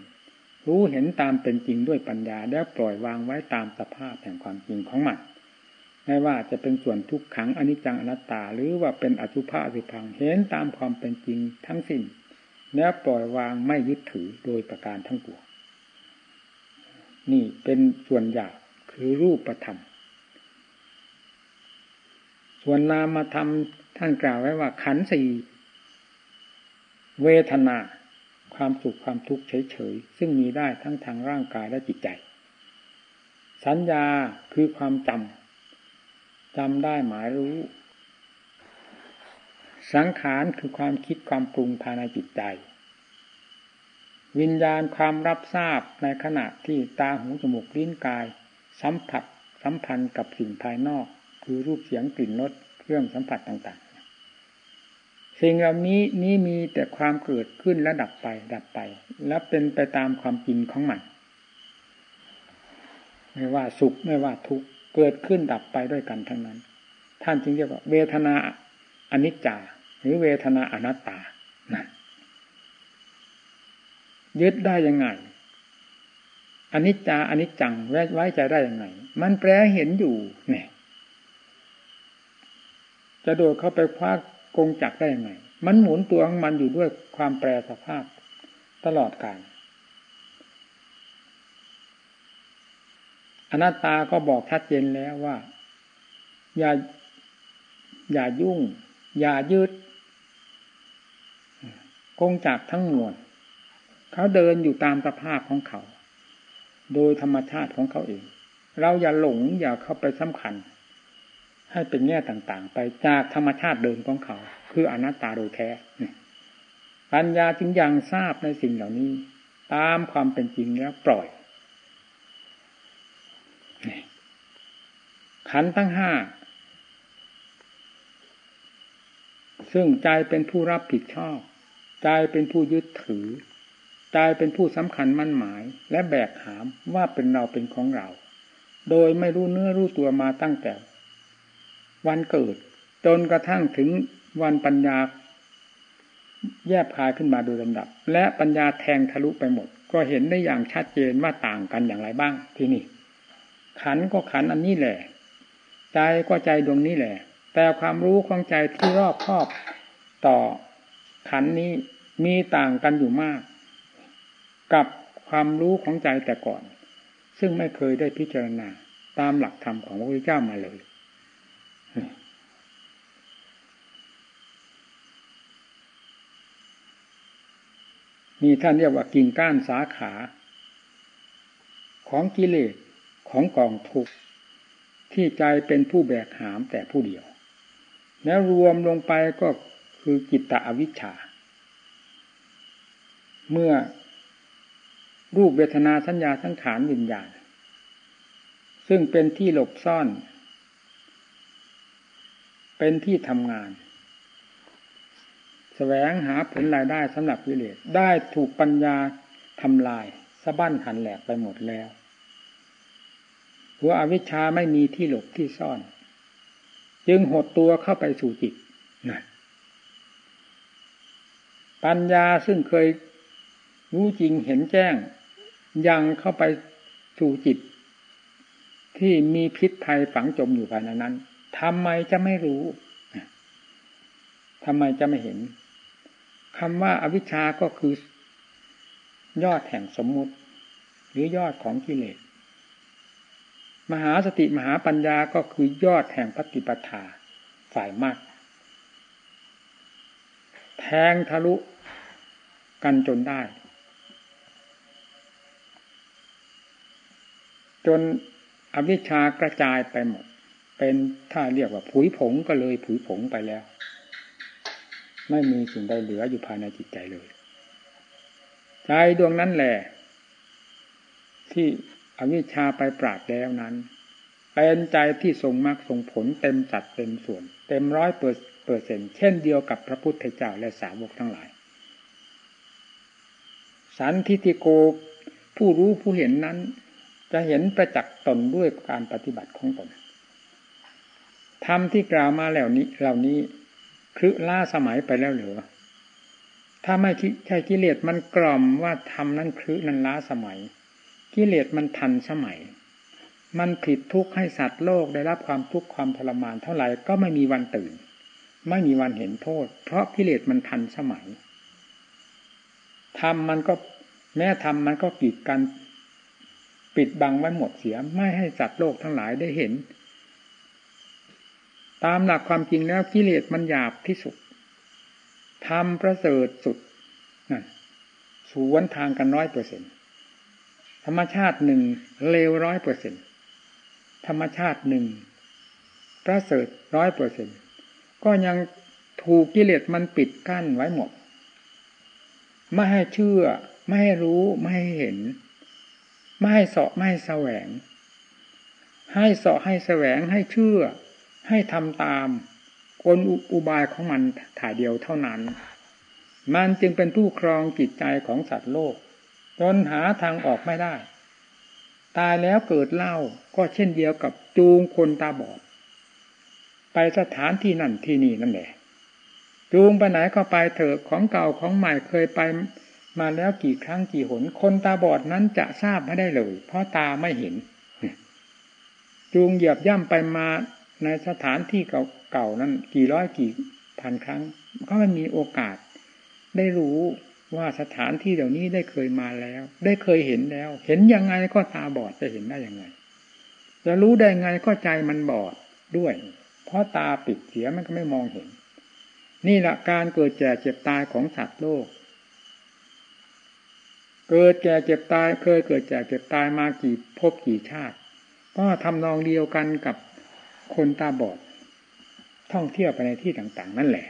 รู้เห็นตามเป็นจริงด้วยปัญญาแล้วปล่อยวางไว้ตามสภาพแห่งความจริงของมัน ไม่ว่าจะเป็นส่วนทุกขังอนิจจังอนัตตา หรือว่าเป็นอสุภะอสุพังเห็นตามความเป็นจริงทั้งสิ้นแล้วปล่อยวางไม่ยึดถือโดยประการทั้งปวงนี่เป็นส่วนหยาบคือรูปธรรม ส่วนนามธรรมท่านกล่าวไว้ว่าขันสี่เวทนา ความสุขความทุกข์เฉยๆ ซึ่งมีได้ทั้งทางร่างกายและจิตใจ สัญญาคือความจำ จำได้หมายรู้ สังขารคือความคิดความปรุงภายในจิตใจ วิญญาณความรับทราบในขณะที่ตาหูจมูกลิ้นกาย สัมผัสสัมพันธ์กับสิ่งภายนอก คือรูปเสียงกลิ่นรสเครื่องสัมผัสต่างๆ สิ่งเหล่านี้นี้มีแต่ความเกิดขึ้นและดับไปดับไป และเป็นไปตามความจริงของมันไม่ว่าสุขไม่ว่าทุกข์ เกิดขึ้นดับไปด้วยกันทั้งนั้น ท่านจึงเรียกว่า เวทนาอนิจจา หรือเวทนาอนัตตานั่นยึดได้ยังไงอนิจจาอนิจจังไว้ใจได้ยังไง มันแปลเห็นอยู่เนี่ยจะโดดเข้าไปคว้ากงจักได้ยังไง มันหมุนตัวของมันอยู่ด้วยความแปรสภาพ ตลอดกาล อนัตตาก็บอกชัดเจนแล้วว่า อย่า อย่ายุ่ง อย่ายืดกงจักทั้งมวลเขาเดินอยู่ตามสภาพของเขา โดยธรรมชาติของเขาเอง เราอย่าหลงอย่าเข้าไปสำคัญ ให้เป็นแง่ต่างๆ ไปจากธรรมชาติเดิมของเขา คืออนัตตาโดยแท้ปัญญาจึงยังทราบในสิ่งเหล่านี้ ตามความเป็นจริงแล้วปล่อย ขันทั้งห้า ซึ่งใจเป็นผู้รับผิดชอบ ใจเป็นผู้ยึดถือ ใจเป็นผู้สำคัญมั่นหมาย และแบกหามว่าเป็นเราเป็นของเรา โดยไม่รู้เนื้อรู้ตัวมาตั้งแต่ วันเกิด จนกระทั่งถึงวันปัญญาแยบคายขึ้นมาโดยลำดับ และปัญญาแทงทะลุไปหมด ก็เห็นได้อย่างชัดเจนว่าต่างกันอย่างไรบ้างที่นี่ ขันก็ขันอันนี้แหละ ใจก็ใจดวงนี้แหละ แต่ความรู้ของใจที่รอบครอบต่อขันนี้มีต่างกันอยู่มาก กับความรู้ของใจแต่ก่อน ซึ่งไม่เคยได้พิจารณาตามหลักธรรมของพระพุทธเจ้ามาเลยมีท่านเรียกว่ากิ่งก้านสาขา ของกิเลส ของกองทุกข์ที่ใจเป็นผู้แบกหามแต่ผู้เดียว แล้วรวมลงไปก็คือกิตตอวิชชา เมื่อรูปเวทนาสัญญาสังขารวิญญาณ ซึ่งเป็นที่หลบซ่อน เป็นที่ทำงานแสวงหาผลรายได้สำหรับวิเลศได้ถูกปัญญาทำลายสะบั้นหันแหลกไปหมดแล้ว หัวอวิชชาไม่มีที่หลบที่ซ่อน จึงหดตัวเข้าไปสู่จิตนะปัญญาซึ่งเคยรู้จริงเห็นแจ้ง ยังเข้าไปสู่จิต ที่มีพิษภัยฝังจมอยู่ภายในนั้นทำไมจะไม่รู้ทำไมจะไม่เห็นคำว่าอวิชชาก็คือยอดแห่งสมมุติ หรือยอดของกิเลส มหาสติมหาปัญญาก็คือยอดแห่งปฏิปทาฝ่ายมาก แทงทะลุกันจนได้ จนอวิชชากระจายไปหมด เป็นถ้าเรียกว่าผุยผงก็เลยผุยผงไปแล้ว ไม่มีสิ่งใดเหลืออยู่ภายในจิตใจเลย ใจดวงนั้นแหละที่ อวิชชาไปปราดแล้วนั้น เป็นใจที่ทรงมรรคทรงผลเต็มจัดเต็มส่วน เต็มร้อยเปอร์เซ็นเช่นเดียวกับพระพุทธเจ้าและสาวกทั้งหลาย สันทิติโกผู้รู้ผู้เห็นนั้น จะเห็นประจักษ์ตนด้วยการปฏิบัติของตนธรรมที่กล่าวมาแล้วนี้ เหล่านี้คือล่าสมัยไปแล้วหรือถ้าไม่ใช่กิเลสมันกล่อมว่าทำนั้นคือนั้นล้าสมัย กิเลสมันทันสมัย มันผิดทุกข์ให้สัตว์โลกได้รับความทุกข์ความทรมานเท่าไหร่ก็ไม่มีวันตื่น ไม่มีวันเห็นโทษ เพราะกิเลสมันทันสมัยทำมันก็แม้ทำมันก็กีดกันปิดบังไว้หมดเสียไม่ให้สัตว์โลกทั้งหลายได้เห็น ตามหลักความจริงแล้วกิเลสมันหยาบที่สุดทำประเสริฐสุดนั่นสวนทางกันร้อยเปอร์เซ็นต์ ธรรมชาติหนึ่งเลวร้อยเปอร์เซ็นธรรมชาติหนึ่งประเสริฐร้อยเปอร์เซ็นก็ยังถูกกิเลสมันปิดกั้นไว้หมด ไม่ให้เชื่อ ไม่ให้รู้ไม่ให้เห็น ไม่ให้เสาะไม่ให้แสวง ให้เสาะให้แสวงให้เชื่อ ให้ทำตามกลอุบายของมันถ่ายเดียวเท่านั้น มันจึงเป็นผู้ครองจิตใจของสัตว์โลก จนหาทางออกไม่ได้ ตายแล้วเกิดเล่าก็เช่นเดียวกับจูงคนตาบอด ไปสถานที่นั่นที่นี่นั่นแหละ จูงไปไหนก็ไปเถอะของเก่าของใหม่เคยไปมาแล้วกี่ครั้งกี่หน คนตาบอดนั้นจะทราบไม่ได้เลย เพราะตาไม่เห็น จูงเหยียบย่ำไปมาในสถานที่เก่าๆนั้น กี่ร้อยกี่พันครั้ง ก็ไม่มีโอกาสได้รู้ ว่าสถานที่เหล่านี้ได้เคยมาแล้ว ได้เคยเห็นแล้ว เห็นยังไงก็ตาบอดจะเห็นได้ยังไงจะรู้ได้ไงก็ใจมันบอดด้วย เพราะตาปิดเสียมันก็ไม่มองเห็น นี่แหละการเกิดแก่เจ็บตายของสัตว์โลก เกิดแก่เจ็บตายเคยเกิดแก่เจ็บตายมากี่พบกี่ชาติ ก็ทำนองเดียวกันกับคนตาบอด ท่องเที่ยวไปในที่ต่าง ๆ นั่นแหละ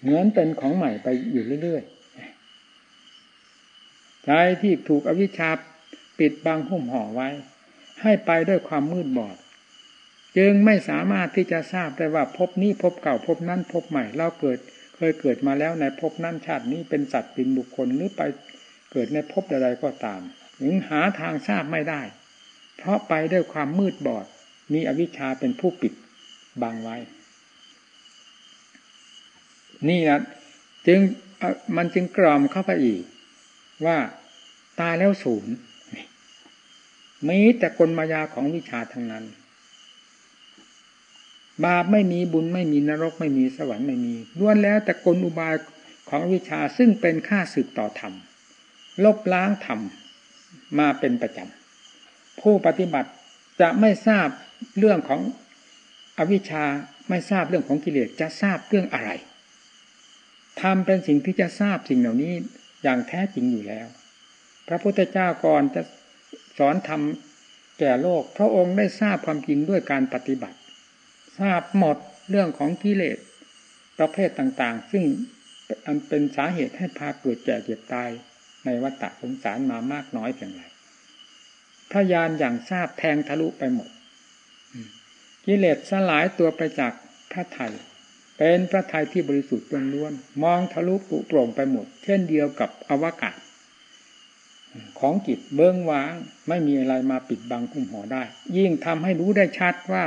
เหมือนเป็นของใหม่ไปอยู่เรื่อยๆใจที่ถูกอวิชชาปิดบังหุ้มห่อไว้ ให้ไปด้วยความมืดบอด จึงไม่สามารถที่จะทราบได้ว่าพบนี้พบเก่าพบนั้นพบใหม่เราเกิด เคยเกิดมาแล้วในพบนั้นชาตินี้เป็นสัตว์เป็นบุคคลหรือไปเกิดในพบใดๆก็ตาม ถึงหาทางทราบไม่ได้ เพราะไปด้วยความมืดบอด มีอวิชชาเป็นผู้ปิดบังไว้ นี่นะจึงมันจึงกรอมเข้าไปอีก ว่าตายแล้วศูนย์มีแต่กลมายาของวิชาทั้งนั้น บาปไม่มีบุญไม่มีนรกไม่มีสวรรค์ไม่มีล้วนแล้วแต่กลอุบายของวิชาซึ่งเป็นค่าสืบต่อธรรมลบล้างธรรมมาเป็นประจำผู้ปฏิบัติจะไม่ทราบเรื่องของอวิชชาไม่ทราบเรื่องของกิเลสจะทราบเรื่องอะไร ทำเป็นสิ่งที่จะทราบสิ่งเหล่านี้อย่างแท้จริงอยู่แล้ว พระพุทธเจ้าก่อนจะสอนทำแก่โลก พระองค์ได้ทราบความจริงด้วยการปฏิบัติ ทราบหมดเรื่องของกิเลสประเภทต่างๆ ซึ่งเป็นสาเหตุให้พาเกิดแก่เจ็บตายในวัฏสงสารมามากน้อยเพียงไรพระยานอย่างทราบแทงทะลุไปหมดกิเลสสลายตัวไปจากพระไทย เป็นพระไทยที่บริสุทธิ์ล้วนๆมองทะลุปุโปร่งไปหมด เช่นเดียวกับอวกาศ ของจิตเบื้องว้างไม่มีอะไรมาปิดบังหุ้มห่อได้ ยิ่งทำให้รู้ได้ชัดว่า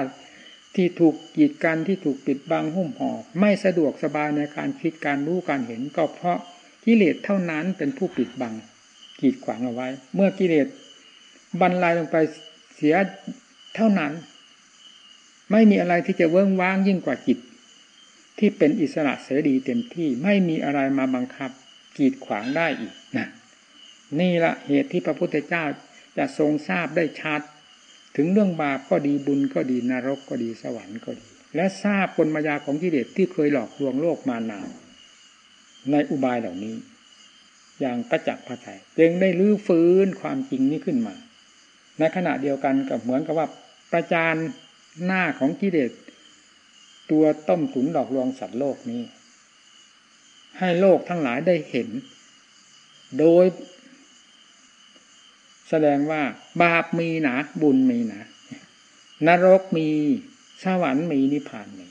ที่ถูกกีดกันที่ถูกปิดบังหุ้มห่อไม่สะดวกสบายในการคิดการรู้การเห็นก็เพราะกิเลสเท่านั้นเป็นผู้ปิดบัง กีดขวางเอาไว้ เมื่อกิเลสบรรลัยลงไปเสียเท่านั้น ไม่มีอะไรที่จะเวิ้งว้างยิ่งกว่าจิต ที่เป็นอิสระเสรีเต็มที่ไม่มีอะไรมาบังคับ กีดขวางได้อีกนะนี่ละเหตุที่พระพุทธเจ้าจะทรงทราบได้ชัด ถึงเรื่องบาปก็ดีบุญก็ดีนรกก็ดีสวรรค์ก็ดี และทราบกลมายาของกิเลสที่เคยหลอกลวงโลกมานานในอุบายเหล่านี้ อย่างกระจักพระไทยจึงได้ลื้อฟื้นความจริงนี้ขึ้นมา ในขณะเดียวกันกับเหมือนกับว่าประจานหน้าของกิเลส ตัวต้มถุนหลอกลวงสัตว์โลกนี้ ให้โลกทั้งหลายได้เห็น โดย แสดงว่า บาปมีหนาบุญมีหนานรกมีสวรรค์มีนิพพานมี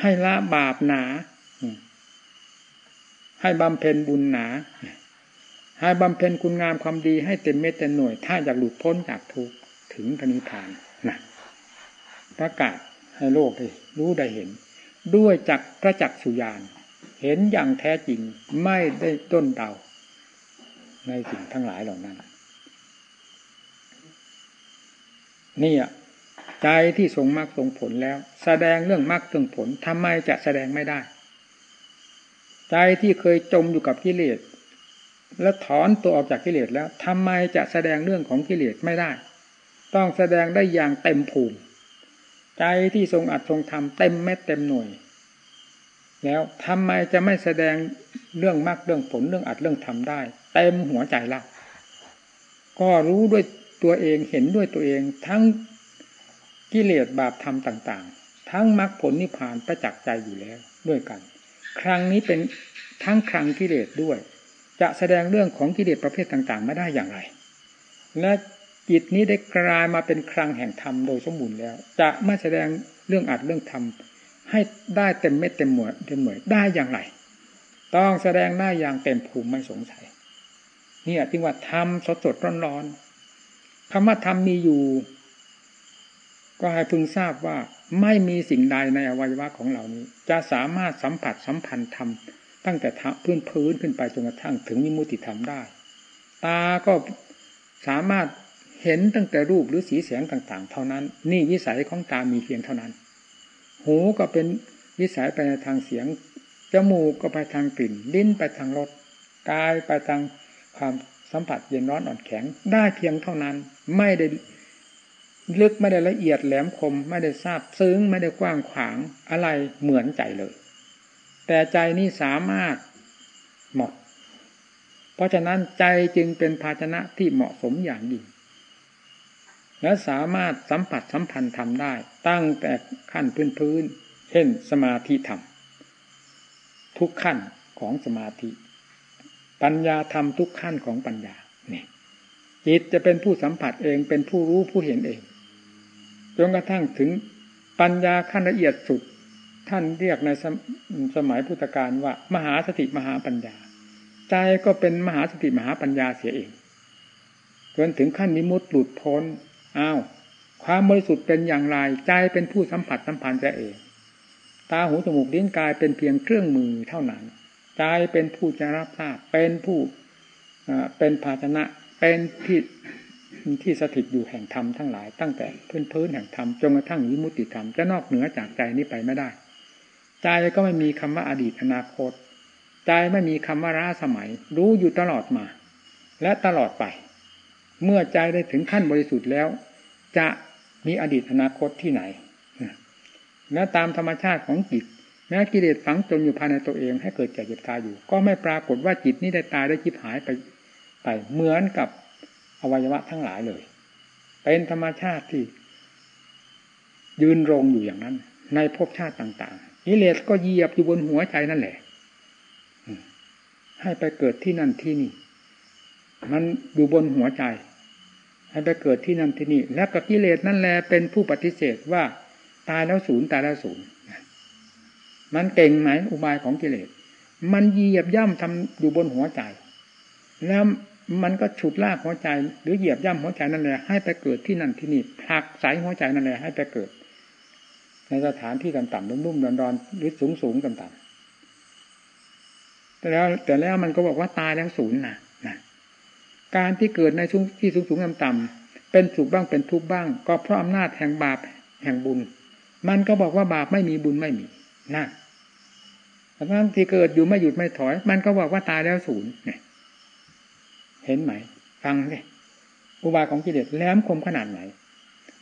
ให้ละบาปหนา ให้บำเพ็ญบุญหนา ให้บำเพ็ญคุณงามความดีให้เต็มเม็ดเต็มหน่วย ถ้าอยากหลุดพ้นจากทุกข์ถึงพนิพพานนะประกาศ ให้โลกได้รู้ได้เห็น ด้วยจักพระจักสุญาน เห็นอย่างแท้จริงไม่ได้ต้นเดาในสิ่งทั้งหลายเหล่านั้น นี่อะใจที่ทรงมรรคทรงผลแล้ว แสดงเรื่องมรรคเรื่องผลทำไมจะแสดงไม่ได้ ใจที่เคยจมอยู่กับกิเลสแล้วถอนตัวออกจากกิเลสแล้วทำไมจะแสดงเรื่องของกิเลสไม่ได้ ต้องแสดงได้อย่างเต็มภูมิ ใจที่ทรงอัดทรงทำเต็มเม็ดเต็มหน่วย แล้วทำไมจะไม่แสดงเรื่องมรรคเรื่องผลเรื่องอัดเรื่องทำได้ เต็มหัวใจละก็รู้ด้วยตัวเองเห็นด้วยตัวเองทั้งกิเลสบาปธรรมต่าง ๆ ทั้งมรรคผลนิพพานประจักษ์ใจอยู่แล้วด้วยกัน ครั้งนี้เป็นทั้งครั้งกิเลสด้วย จะแสดงเรื่องของกิเลสประเภทต่าง ๆ ไม่ได้อย่างไร และ จิตนี้ได้กลายมาเป็นครังแห่งธรรมโดยสมบูรณ์แล้ว จะไม่แสดงเรื่องอัดเรื่องธรรมให้ได้เต็มเม็ดเต็มหมวดเต็มหน่วยได้อย่างไร ต้องแสดงได้อย่างเต็มภูมิไม่สงสัยนี่จึงว่าทำสดสดร้อนๆคำว่าธรรมมีอยู่ ก็ให้พึงทราบว่าไม่มีสิ่งใดในอวัยวะของเหล่านี้ จะสามารถสัมผัสสัมพันธ์ธรรมตั้งแต่พื้นพื้นขึ้นไปจนกระทั่งถึงมิมุติธรรมได้ ตาก็สามารถ เห็นตั้งแต่รูปหรือสีเสียงต่างๆ เท่านั้น นี่วิสัยของตามีเพียงเท่านั้น หูก็เป็นวิสัยไปในทางเสียง จมูกก็ไปทางกลิ่น ลิ้นไปทางรส กายไปทางความสัมผัสเย็นร้อนอ่อนแข็ง ได้เพียงเท่านั้น ไม่ได้ลึกไม่ได้ละเอียดแหลมคม ไม่ได้ทราบซึ้งไม่ได้กว้างขวางอะไรเหมือนใจเลย แต่ใจนี้สามารถหมด เพราะฉะนั้นใจจึงเป็นภาชนะที่เหมาะสมอย่างยิ่ง และสามารถสัมผัสสัมพันธ์ทำได้ ตั้งแต่ขั้นพื้นพื้น เช่น สมาธิธรรม ทุกขั้นของสมาธิ ปัญญาทำทุกขั้นของปัญญาเนี่ยจิตจะเป็นผู้สัมผัสเองเป็นผู้รู้ผู้เห็นเองจนกระทั่งถึงปัญญาขั้นละเอียดสุด ท่านเรียกในสสมัยพุทธกาลว่า มหาสติมหาปัญญา ใจก็เป็นมหาสติมหาปัญญาเสียเองจนถึงขั้นนิมุตหลุดพ้น อ้าวความบริสุทธิ์เป็นอย่างไรใจเป็นผู้สัมผัสสัมพันธ์เอง ตาหูจมูกลิ้นกายเป็นเพียงเครื่องมือเท่านั้นใจเป็นผู้จะรับทราบเป็นผู้เป็นภาชนะเป็นที่ที่สถิตอยู่แห่งธรรมทั้งหลาย ตั้งแต่พื้นพื้นแห่งธรรมจนกระทั่งวิมุติธรรมจะนอกเหนือจากใจนี้ไปไม่ได้ ใจก็ไม่มีคำว่าอดีตอนาคต ใจไม่มีคำว่าร้าสมัย รู้อยู่ตลอดมา และตลอดไป เมื่อใจได้ถึงขั้นบริสุทธิ์แล้ว จะมีอดีตอนาคตที่ไหนและตามธรรมชาติของจิตแม้กิเลสฝังจมอยู่ภายในตัวเองให้เกิดแก่เจ็บตายอยู่ ก็ไม่ปรากฏว่าจิตนี้ได้ตายได้คิดหายไปไปเหมือนกับอวัยวะทั้งหลายเลย เป็นธรรมชาติที่ ยืนรงอยู่อย่างนั้น ในภพชาติต่างๆกิเลสก็เหยียบอยู่บนหัวใจนั่นแหละให้ไปเกิดที่นั่นที่นี่ มันอยู่บนหัวใจ ให้ไปเกิดที่นั่นที่นี่ แล้วกับกิเลสนั่นแหละเป็นผู้ปฏิเสธว่าตายแล้วศูนย์ตายแล้วศูนย์มันเก่งไหมอุบายของกิเลส มันเหยียบย่ำทำอยู่บนหัวใจ แล้วมันก็ฉุดลากหัวใจ หรือเหยียบย่ำหัวใจนั่นแหละให้ไปเกิดที่นั่นที่นี่ผลักสายหัวใจนั่นแหละให้ไปเกิด ในสถานที่ต่ำๆนุ่มๆดอนๆหรือสูงๆต่ำๆแต่แล้วแต่แล้วมันก็บอกว่าตายแล้วศูนย์นะนะ การที่เกิดในช่วงที่สูงๆต่ำๆเป็นสุขบ้างเป็นทุกข์บ้าง ก็เพราะอำนาจแห่งบาปแห่งบุญ มันก็บอกว่าบาปไม่มีบุญไม่มีนะทั้งที่เกิดอยู่ไม่หยุดไม่ถอย มันก็บอกว่าตายแล้วศูนย์เนี่ยเห็นไหม ฟังเลยอุบายของกิเลสแหลมคมขนาดไหน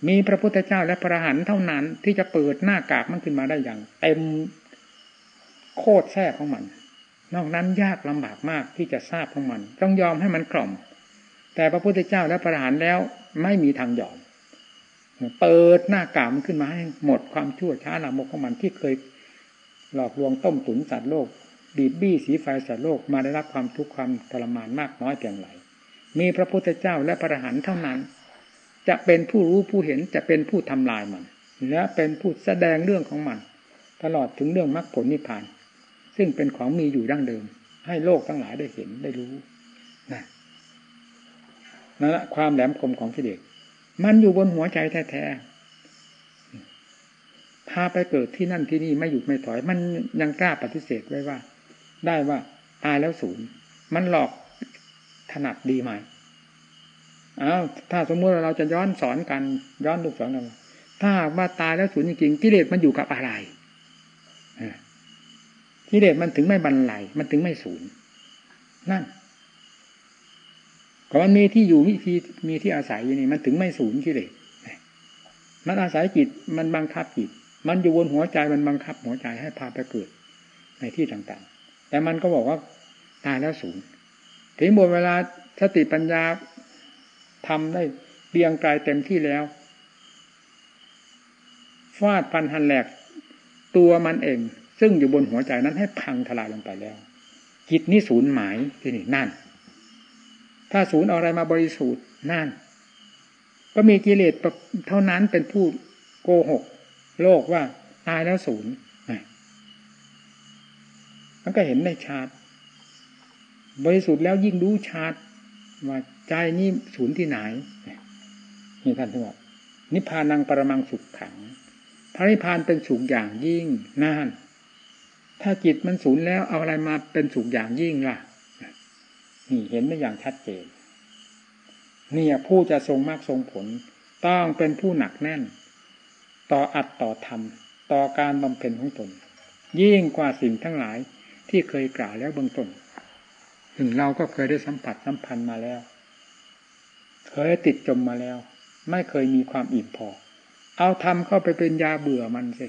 มีพระพุทธเจ้าและพระหันเท่านั้น ที่จะเปิดหน้ากากมันขึ้นมาได้อย่างเต็มโคตรแท้ของมัน นอกนั้นยากลำบากมากที่จะทราบของมัน ต้องยอมให้มันกล่อม แต่พระพุทธเจ้าและพระอรหันต์แล้ว ไม่มีทางยอม เปิดหน้ากามันขึ้นมาให้หมดความชั่วช้าลามกของมันที่เคยหลอกลวงต้มตุ๋นสัตว์โลก บีบบี้สีไฟสัตว์โลกมาได้รับความทุกข์ความทรมานมากน้อยเพียงไรมีพระพุทธเจ้าและพระอรหันต์เท่านั้น จะเป็นผู้รู้ผู้เห็นจะเป็นผู้ทำลายมันและเป็นผู้แสดงเรื่องของมัน ตลอดถึงเรื่องมรรคผลนิพพาน ซึ่งเป็นของมีอยู่ดั้งเดิม ให้โลกทั้งหลายได้เห็นได้รู้ นั่นแหละความแหลมคมของกิเลสมันอยู่บนหัวใจแท้ๆพาไปเกิดที่นั่นที่นี่ไม่หยุดไม่ถอย มันยังกล้าปฏิเสธไว้ว่า ได้ว่าตายแล้วศูนย์มันหลอกถนัดดีไหมอ้าวถ้าสมมติเราจะย้อนสอนกันย้อนลูกสอนกันถ้าว่าตายแล้วศูนย์จริงๆกิเลสมันอยู่กับอะไรกิเลสมันถึงไม่บรรลัยมันถึงไม่ศูนย์นั่น ก็มันมีที่อยู่มีที่มีที่อาศัยอย่างนี้มันถึงไม่ศูนย์กิเลสมันอาศัยจิตมันบังคับจิต มันอยู่บนหัวใจมันบังคับหัวใจให้พาไปเกิดในที่ต่างๆ แต่มันก็บอกว่าตายแล้วสูงถึงหมดเวลาสติปัญญาทำได้เบียงกลายเต็มที่แล้วฟาดพันหันแหลกตัวมันเอง ซึ่งอยู่บนหัวใจนั้นให้พังทลายลงไปแล้วจิตนี้ศูนย์หมายที่นี่นั่น ถ้าศูนย์อะไรมาบริสุทธิ์นั่น ก็มีกิเลสเท่านั้นเป็นผู้โกหก โลกว่าตายแล้วศูนย์มันก็เห็นได้ชัดบริสุทธิ์แล้วยิ่งรู้ชัดว่าใจนี่ศูนย์ที่ไหนนี่ท่านที่บอกนิพพานังปรมังสุขขัง พระนิพพานเป็นสุขอย่างยิ่งนั่นถ้าจิตมันศูนย์แล้วเอาอะไรมาเป็นสุขอย่างยิ่งล่ะ นี่เห็นได้อย่างชัดเจนเนี่ยผู้จะทรงมากทรงผล ต้องเป็นผู้หนักแน่น ต่ออัดต่อธรรม ต่อการบำเพ็ญของตน ยิ่งกว่าสิ่งทั้งหลายที่เคยกล่าวแล้วเบื้องต้นถึงเราก็เคยได้สัมผัสสัมพันธ์มาแล้ว เคยติดจมมาแล้ว ไม่เคยมีความอิ่มพอ เอาทำเข้าไปเป็นยาเบื่อมันสิ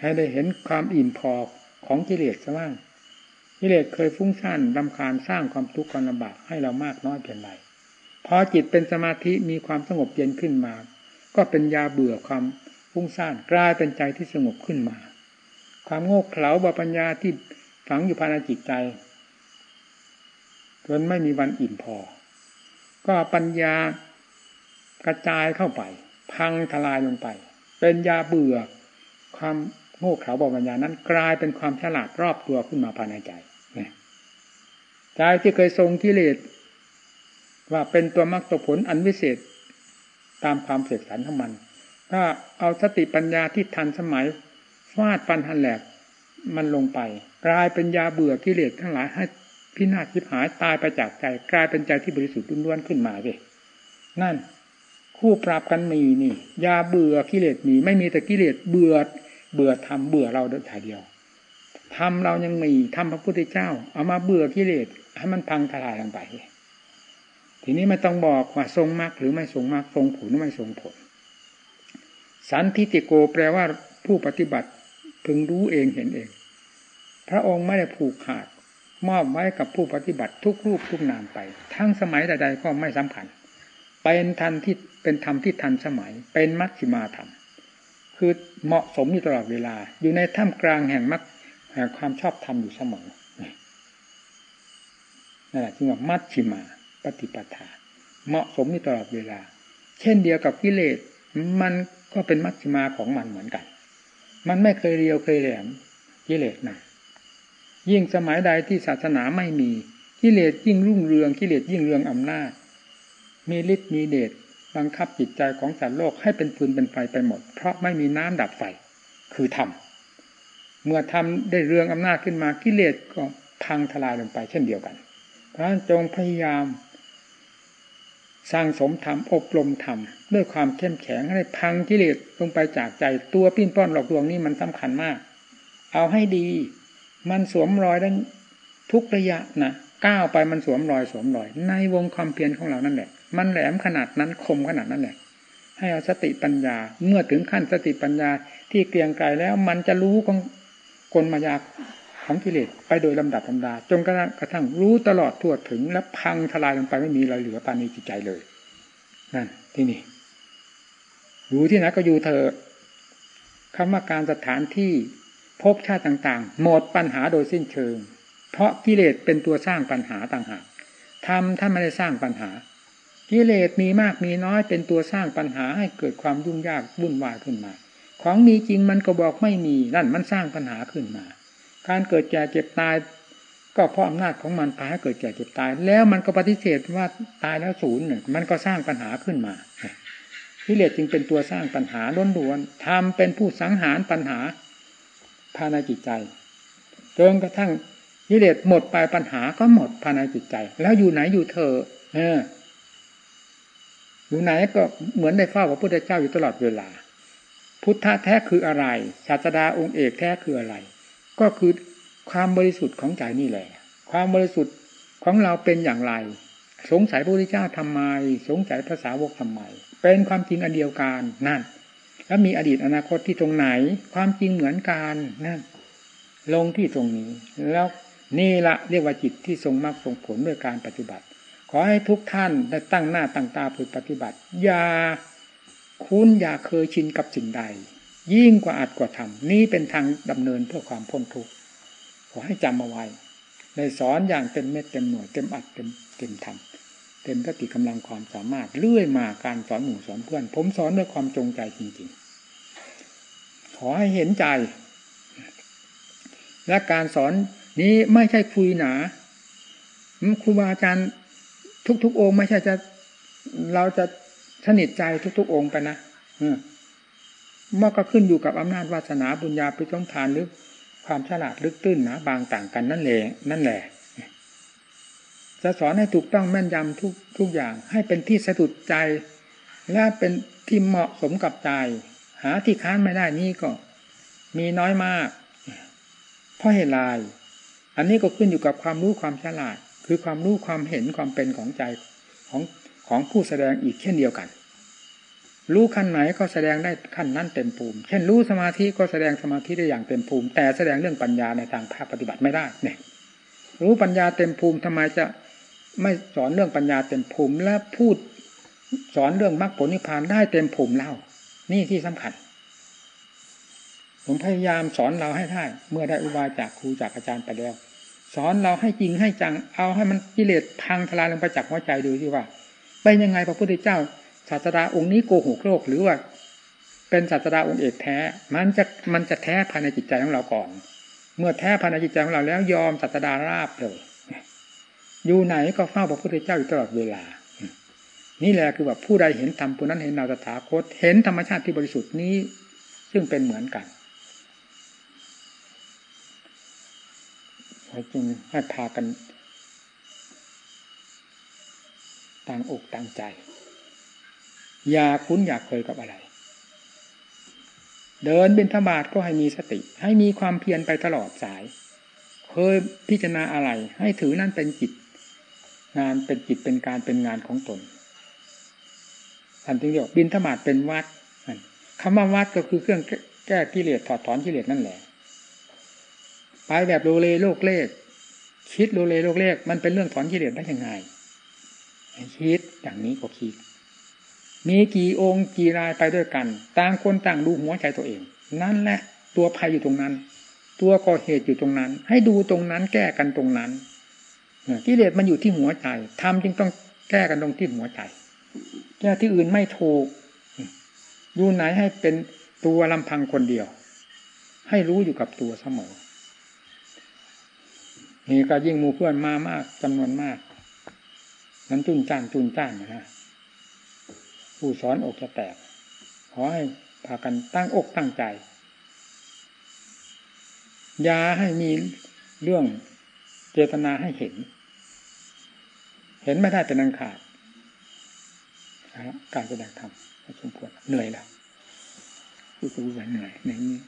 ให้ได้เห็นความอิ่มพอของกิเลสซะบ้าง กิเลสเคยฟุ้งซ่านดำคาญสร้างความทุกข์ความลำบากให้เรามากน้อยเพียงไรพอจิตเป็นสมาธิมีความสงบเย็นขึ้นมา ก็เป็นยาเบื่อความฟุ้งซ่านกลายเป็นใจที่สงบขึ้นมา ความโง่เขลาบาปัญญาที่ฝังอยู่ภายในจิตใจจนไม่มีวันอิ่มพอ ก็ปัญญากระจายเข้าไป พังทลายลงไป เป็นยาเบื่อ ความโง่เขลาบาปัญญานั้น กลายเป็นความฉลาดรอบตัวขึ้นมาภายในใจ ใจที่เคยทรงกิเลสว่าเป็นตัวมรรคตัวผลอันวิเศษตามความเสกสรรของมัน ถ้าเอาสติปัญญาที่ทันสมัยฟาดฟันหันแหลกมันลงไป กลายเป็นยาเบื่อกิเลสทั้งหลายให้พินาศทิพหายตายไปจากใจ กลายเป็นใจที่บริสุทธิ์ล้วนขึ้นมาเลยนั่น คู่ปราบกันมีนี่ ยาเบื่อกิเลสมีไม่มีแต่กิเลสเบื่อเบื่อทำเบื่อเราเดียวเดียวทำเรายังมีทำพระพุทธเจ้า เอามาเบื่อกิเลส ให้มันพังทลายลงไป ทีนี้ไม่ต้องบอกว่าทรงมรรคหรือไม่ทรงมรรคทรงผลหรือไม่ทรงผล สันทิติโกแปลว่าผู้ปฏิบัติพึงรู้เองเห็นเอง พระองค์ไม่ได้ผูกขาด มอบไว้กับผู้ปฏิบัติทุกรูปทุกนามไป ทั้งสมัยใดๆก็ไม่สำคัญ เป็นทันที่เป็นธรรมที่ทันสมัย เป็นมัชฌิมาธรรม คือเหมาะสมอยู่ตลอดเวลา อยู่ในท่ามกลางแห่งมรรคแห่งความชอบธรรมอยู่เสมอ นั่นแหละจึงว่ามัชฌิมา ปฏิปทา เหมาะสมอยู่ตลอดเวลา เช่นเดียวกับกิเลสมันก็เป็นมัชฌิมาของมันเหมือนกัน มันไม่เคยเรียวเคยแหลมกิเลสนะยิ่งสมัยใดที่ศาสนาไม่มีกิเลสยิ่งรุ่งเรืองกิเลสยิ่งเรืองอำนาจ มีฤทธิ์มีเดชบังคับจิตใจของสัตว์โลกให้เป็นฟืนเป็นไฟไปหมด เพราะไม่มีน้ำดับไฟ คือธรรมเมื่อธรรมได้เรืองอำนาจขึ้นมากิเลสก็พังทลายลงไปเช่นเดียวกัน พระจงพยายาม สร้างสมธรรมอบรมธรรม ด้วยความเข้มแข็งให้พังกิเลสลงไปจากใจตัวปิ้นป้อนหลอกลวงนี่มันสำคัญมาก เอาให้ดี มันสวมรอยได้ทุกระยะนะก้าวไปมันสวมรอยสวมรอย ในวงความเพียรของเรานั่นแหละ มันแหลมขนาดนั้นคมขนาดนั้นแหละให้เอาสติปัญญา เมื่อถึงขั้นสติปัญญาที่เกลียงไกลแล้วมันจะรู้ของกลมายา ของกิเลสไปโดยลำดับลำดาจนกระทั่งกระทั่งรู้ตลอดทั่วถึงและพังทลายลงไปไม่มีอะไรเหลือปานในจิตใจเลยนั่นที่นี่อยู่ที่ไหนก็อยู่เถอะคำว่าการสถานที่พบชาติต่างๆ หมดปัญหาโดยสิ้นเชิง เพราะกิเลสเป็นตัวสร้างปัญหาต่างหากทำท่านไม่ได้สร้างปัญหา กิเลสมีมากมีน้อยเป็นตัวสร้างปัญหาให้เกิดความยุ่งยากวุ่นวายขึ้นมา ของมีจริงมันก็บอกไม่มีนั่นมันสร้างปัญหาขึ้นมา การเกิดแก่เจ็บตาย ก็เพราะอำนาจของมันพาให้เกิดแก่เจ็บตาย แล้วมันก็ปฏิเสธว่าตายแล้วศูนย์เนี่ยมันก็สร้างปัญหาขึ้นมากิเลสจึงเป็นตัวสร้างปัญหาล้วนๆทำเป็นผู้สังหารปัญหาภายในจิตใจจนกระทั่งกิเลสหมดไปปัญหาก็หมดภายในจิตใจ แล้วอยู่ไหนอยู่เธอ เออ อยู่ไหนก็เหมือนได้เฝ้าพระพุทธเจ้าอยู่ตลอดเวลา พุทธะแท้คืออะไร ศาสดาองค์เอกแท้คืออะไร ก็คือความบริสุทธิ์ของใจนี่แหละ ความบริสุทธิ์ของเราเป็นอย่างไร สงสัยพระพุทธเจ้าทำไม สงสัยภาษาวกทำไม เป็นความจริงอันเดียวกันนั่น แล้วมีอดีตอนาคตที่ตรงไหน ความจริงเหมือนกันนั่นลงที่ตรงนี้ แล้วนี่ละเรียกว่าจิตที่ทรงมรรคทรงผลด้วยการปฏิบัติ ขอให้ทุกท่านได้ตั้งหน้าตั้งตาฝึกปฏิบัติอย่าคุ้นอย่าเคยชินกับสิ่งใด ยิ่งกว่าอัดกว่าทำนี้เป็นทางดำเนินเพื่อความพ้นทุกข์ขอให้จำเอาไว้ในสอนอย่างเต็มเม็ดเต็มหน่วยเต็มอัดเต็มเต็มทำเต็มสติกำลังความสามารถเลื่อยมาการสอนหมู่สอนเพื่อน ผมสอนด้วยความจงใจจริงๆ ขอให้เห็นใจ และการสอนนี้ไม่ใช่คุยหนาครูบาอาจารย์ทุกๆองค์ ไม่ใช่จะเราจะสนิทใจทุกๆองค์ไปนะ มันก็ขึ้นอยู่กับอำนาจวาสนาบุญญาปิสงทานหรือความฉลาดลึกตื้นนะบางต่างกันนั่นแหละนั่นแหละจะสอนให้ถูกต้องแม่นยำทุกทุกอย่าง ให้เป็นที่สะดุดใจ และเป็นที่เหมาะสมกับใจ หาที่ค้านไม่ได้นี่ก็ มีน้อยมาก เพราะเหตุไรอันนี้ก็ขึ้นอยู่กับความรู้ความฉลาด คือความรู้ความเห็นความเป็นของใจของของผู้แสดงอีกเช่นเดียวกัน รู้ขั้นไหนก็แสดงได้ขั้นนั้นเต็มภูมิ เช่นรู้สมาธิก็แสดงสมาธิได้อย่างเต็มภูมิ แต่แสดงเรื่องปัญญาในทางภาคปฏิบัติไม่ได้เนี่ยรู้ปัญญาเต็มภูมิทำไมจะไม่สอนเรื่องปัญญาเต็มภูมิ และพูดสอนเรื่องมรรคผลนิพพานได้เต็มภูมิเล่า นี่ที่สำคัญ ผมพยายามสอนเราให้ได้เมื่อได้อุบายจากครูจากอาจารย์ไปแล้ว สอนเราให้จริงให้จังเอาให้มันกิเลสพังทลายลงไปจากหัวใจดูที่ว่าเป็นยังไงพระพุทธเจ้า ศาสดาองค์นี้โกหกโลกหรือว่าเป็นศาสดาองค์เอกแท้ มันจะมันจะแท้ภายในจิตใจของเราก่อน เมื่อแท้ภายในจิตใจของเราแล้วยอมศาสดาราบเลยอยู่ไหนก็เฝ้าพระพุทธเจ้าอยู่ตลอดเวลา นี่แหละคือว่าผู้ใดเห็นธรรมผู้นั้นเห็นนาตถาคต เห็นธรรมชาติที่บริสุทธิ์นี้ ซึ่งเป็นเหมือนกันจึงให้พากันต่างอกต่างใจ อย่าคุ้นอยากเคยกับอะไร เดินเป็นธบาตก็ให้มีสติ ให้มีความเพียรไปตลอดสาย เคยพิจารณาอะไร ให้ถือนั่นเป็นจิต งานเป็นจิตเป็นการเป็นงานของตนท่านจึงเรียกบินธมาตเป็นวัดคำว่าวัดก็คือเครื่องแก้กิเลสถอดถอนกิเลสนั่นแหละไปแบบโลเลโลกเลข คิดโลเลโลกเลข มันเป็นเรื่องถอนกิเลสได้ยังไงคิดอย่างนี้ก็คิด มีกี่องค์กี่รายไปด้วยกัน ต่างคนต่างดูหัวใจตัวเอง นั่นแหละตัวภัยอยู่ตรงนั้น ตัวก่อเหตุอยู่ตรงนั้น ให้ดูตรงนั้นแก้กันตรงนั้นกิเลสมันอยู่ที่หัวใจทำจึงต้องแก้กันตรงที่หัวใจ แก้ที่อื่นไม่ถูกอยู่ไหนให้เป็นตัวลำพังคนเดียว ให้รู้อยู่กับตัวเสมอนี่ก็ยิ่งมูเพื่อนมามากจำนวนมาก นั้นจุนจ้านจุนจ้านนะ ผู้สอนอกจะแตก ขอให้พากันตั้งอกตั้งใจ อย่าให้มีเรื่องเจตนาให้เห็น เห็นไม่ได้เป็นอันขาดการแสดงธรรมสมควรเหนื่อยแล้วพูดไปเหนื่อยในนี้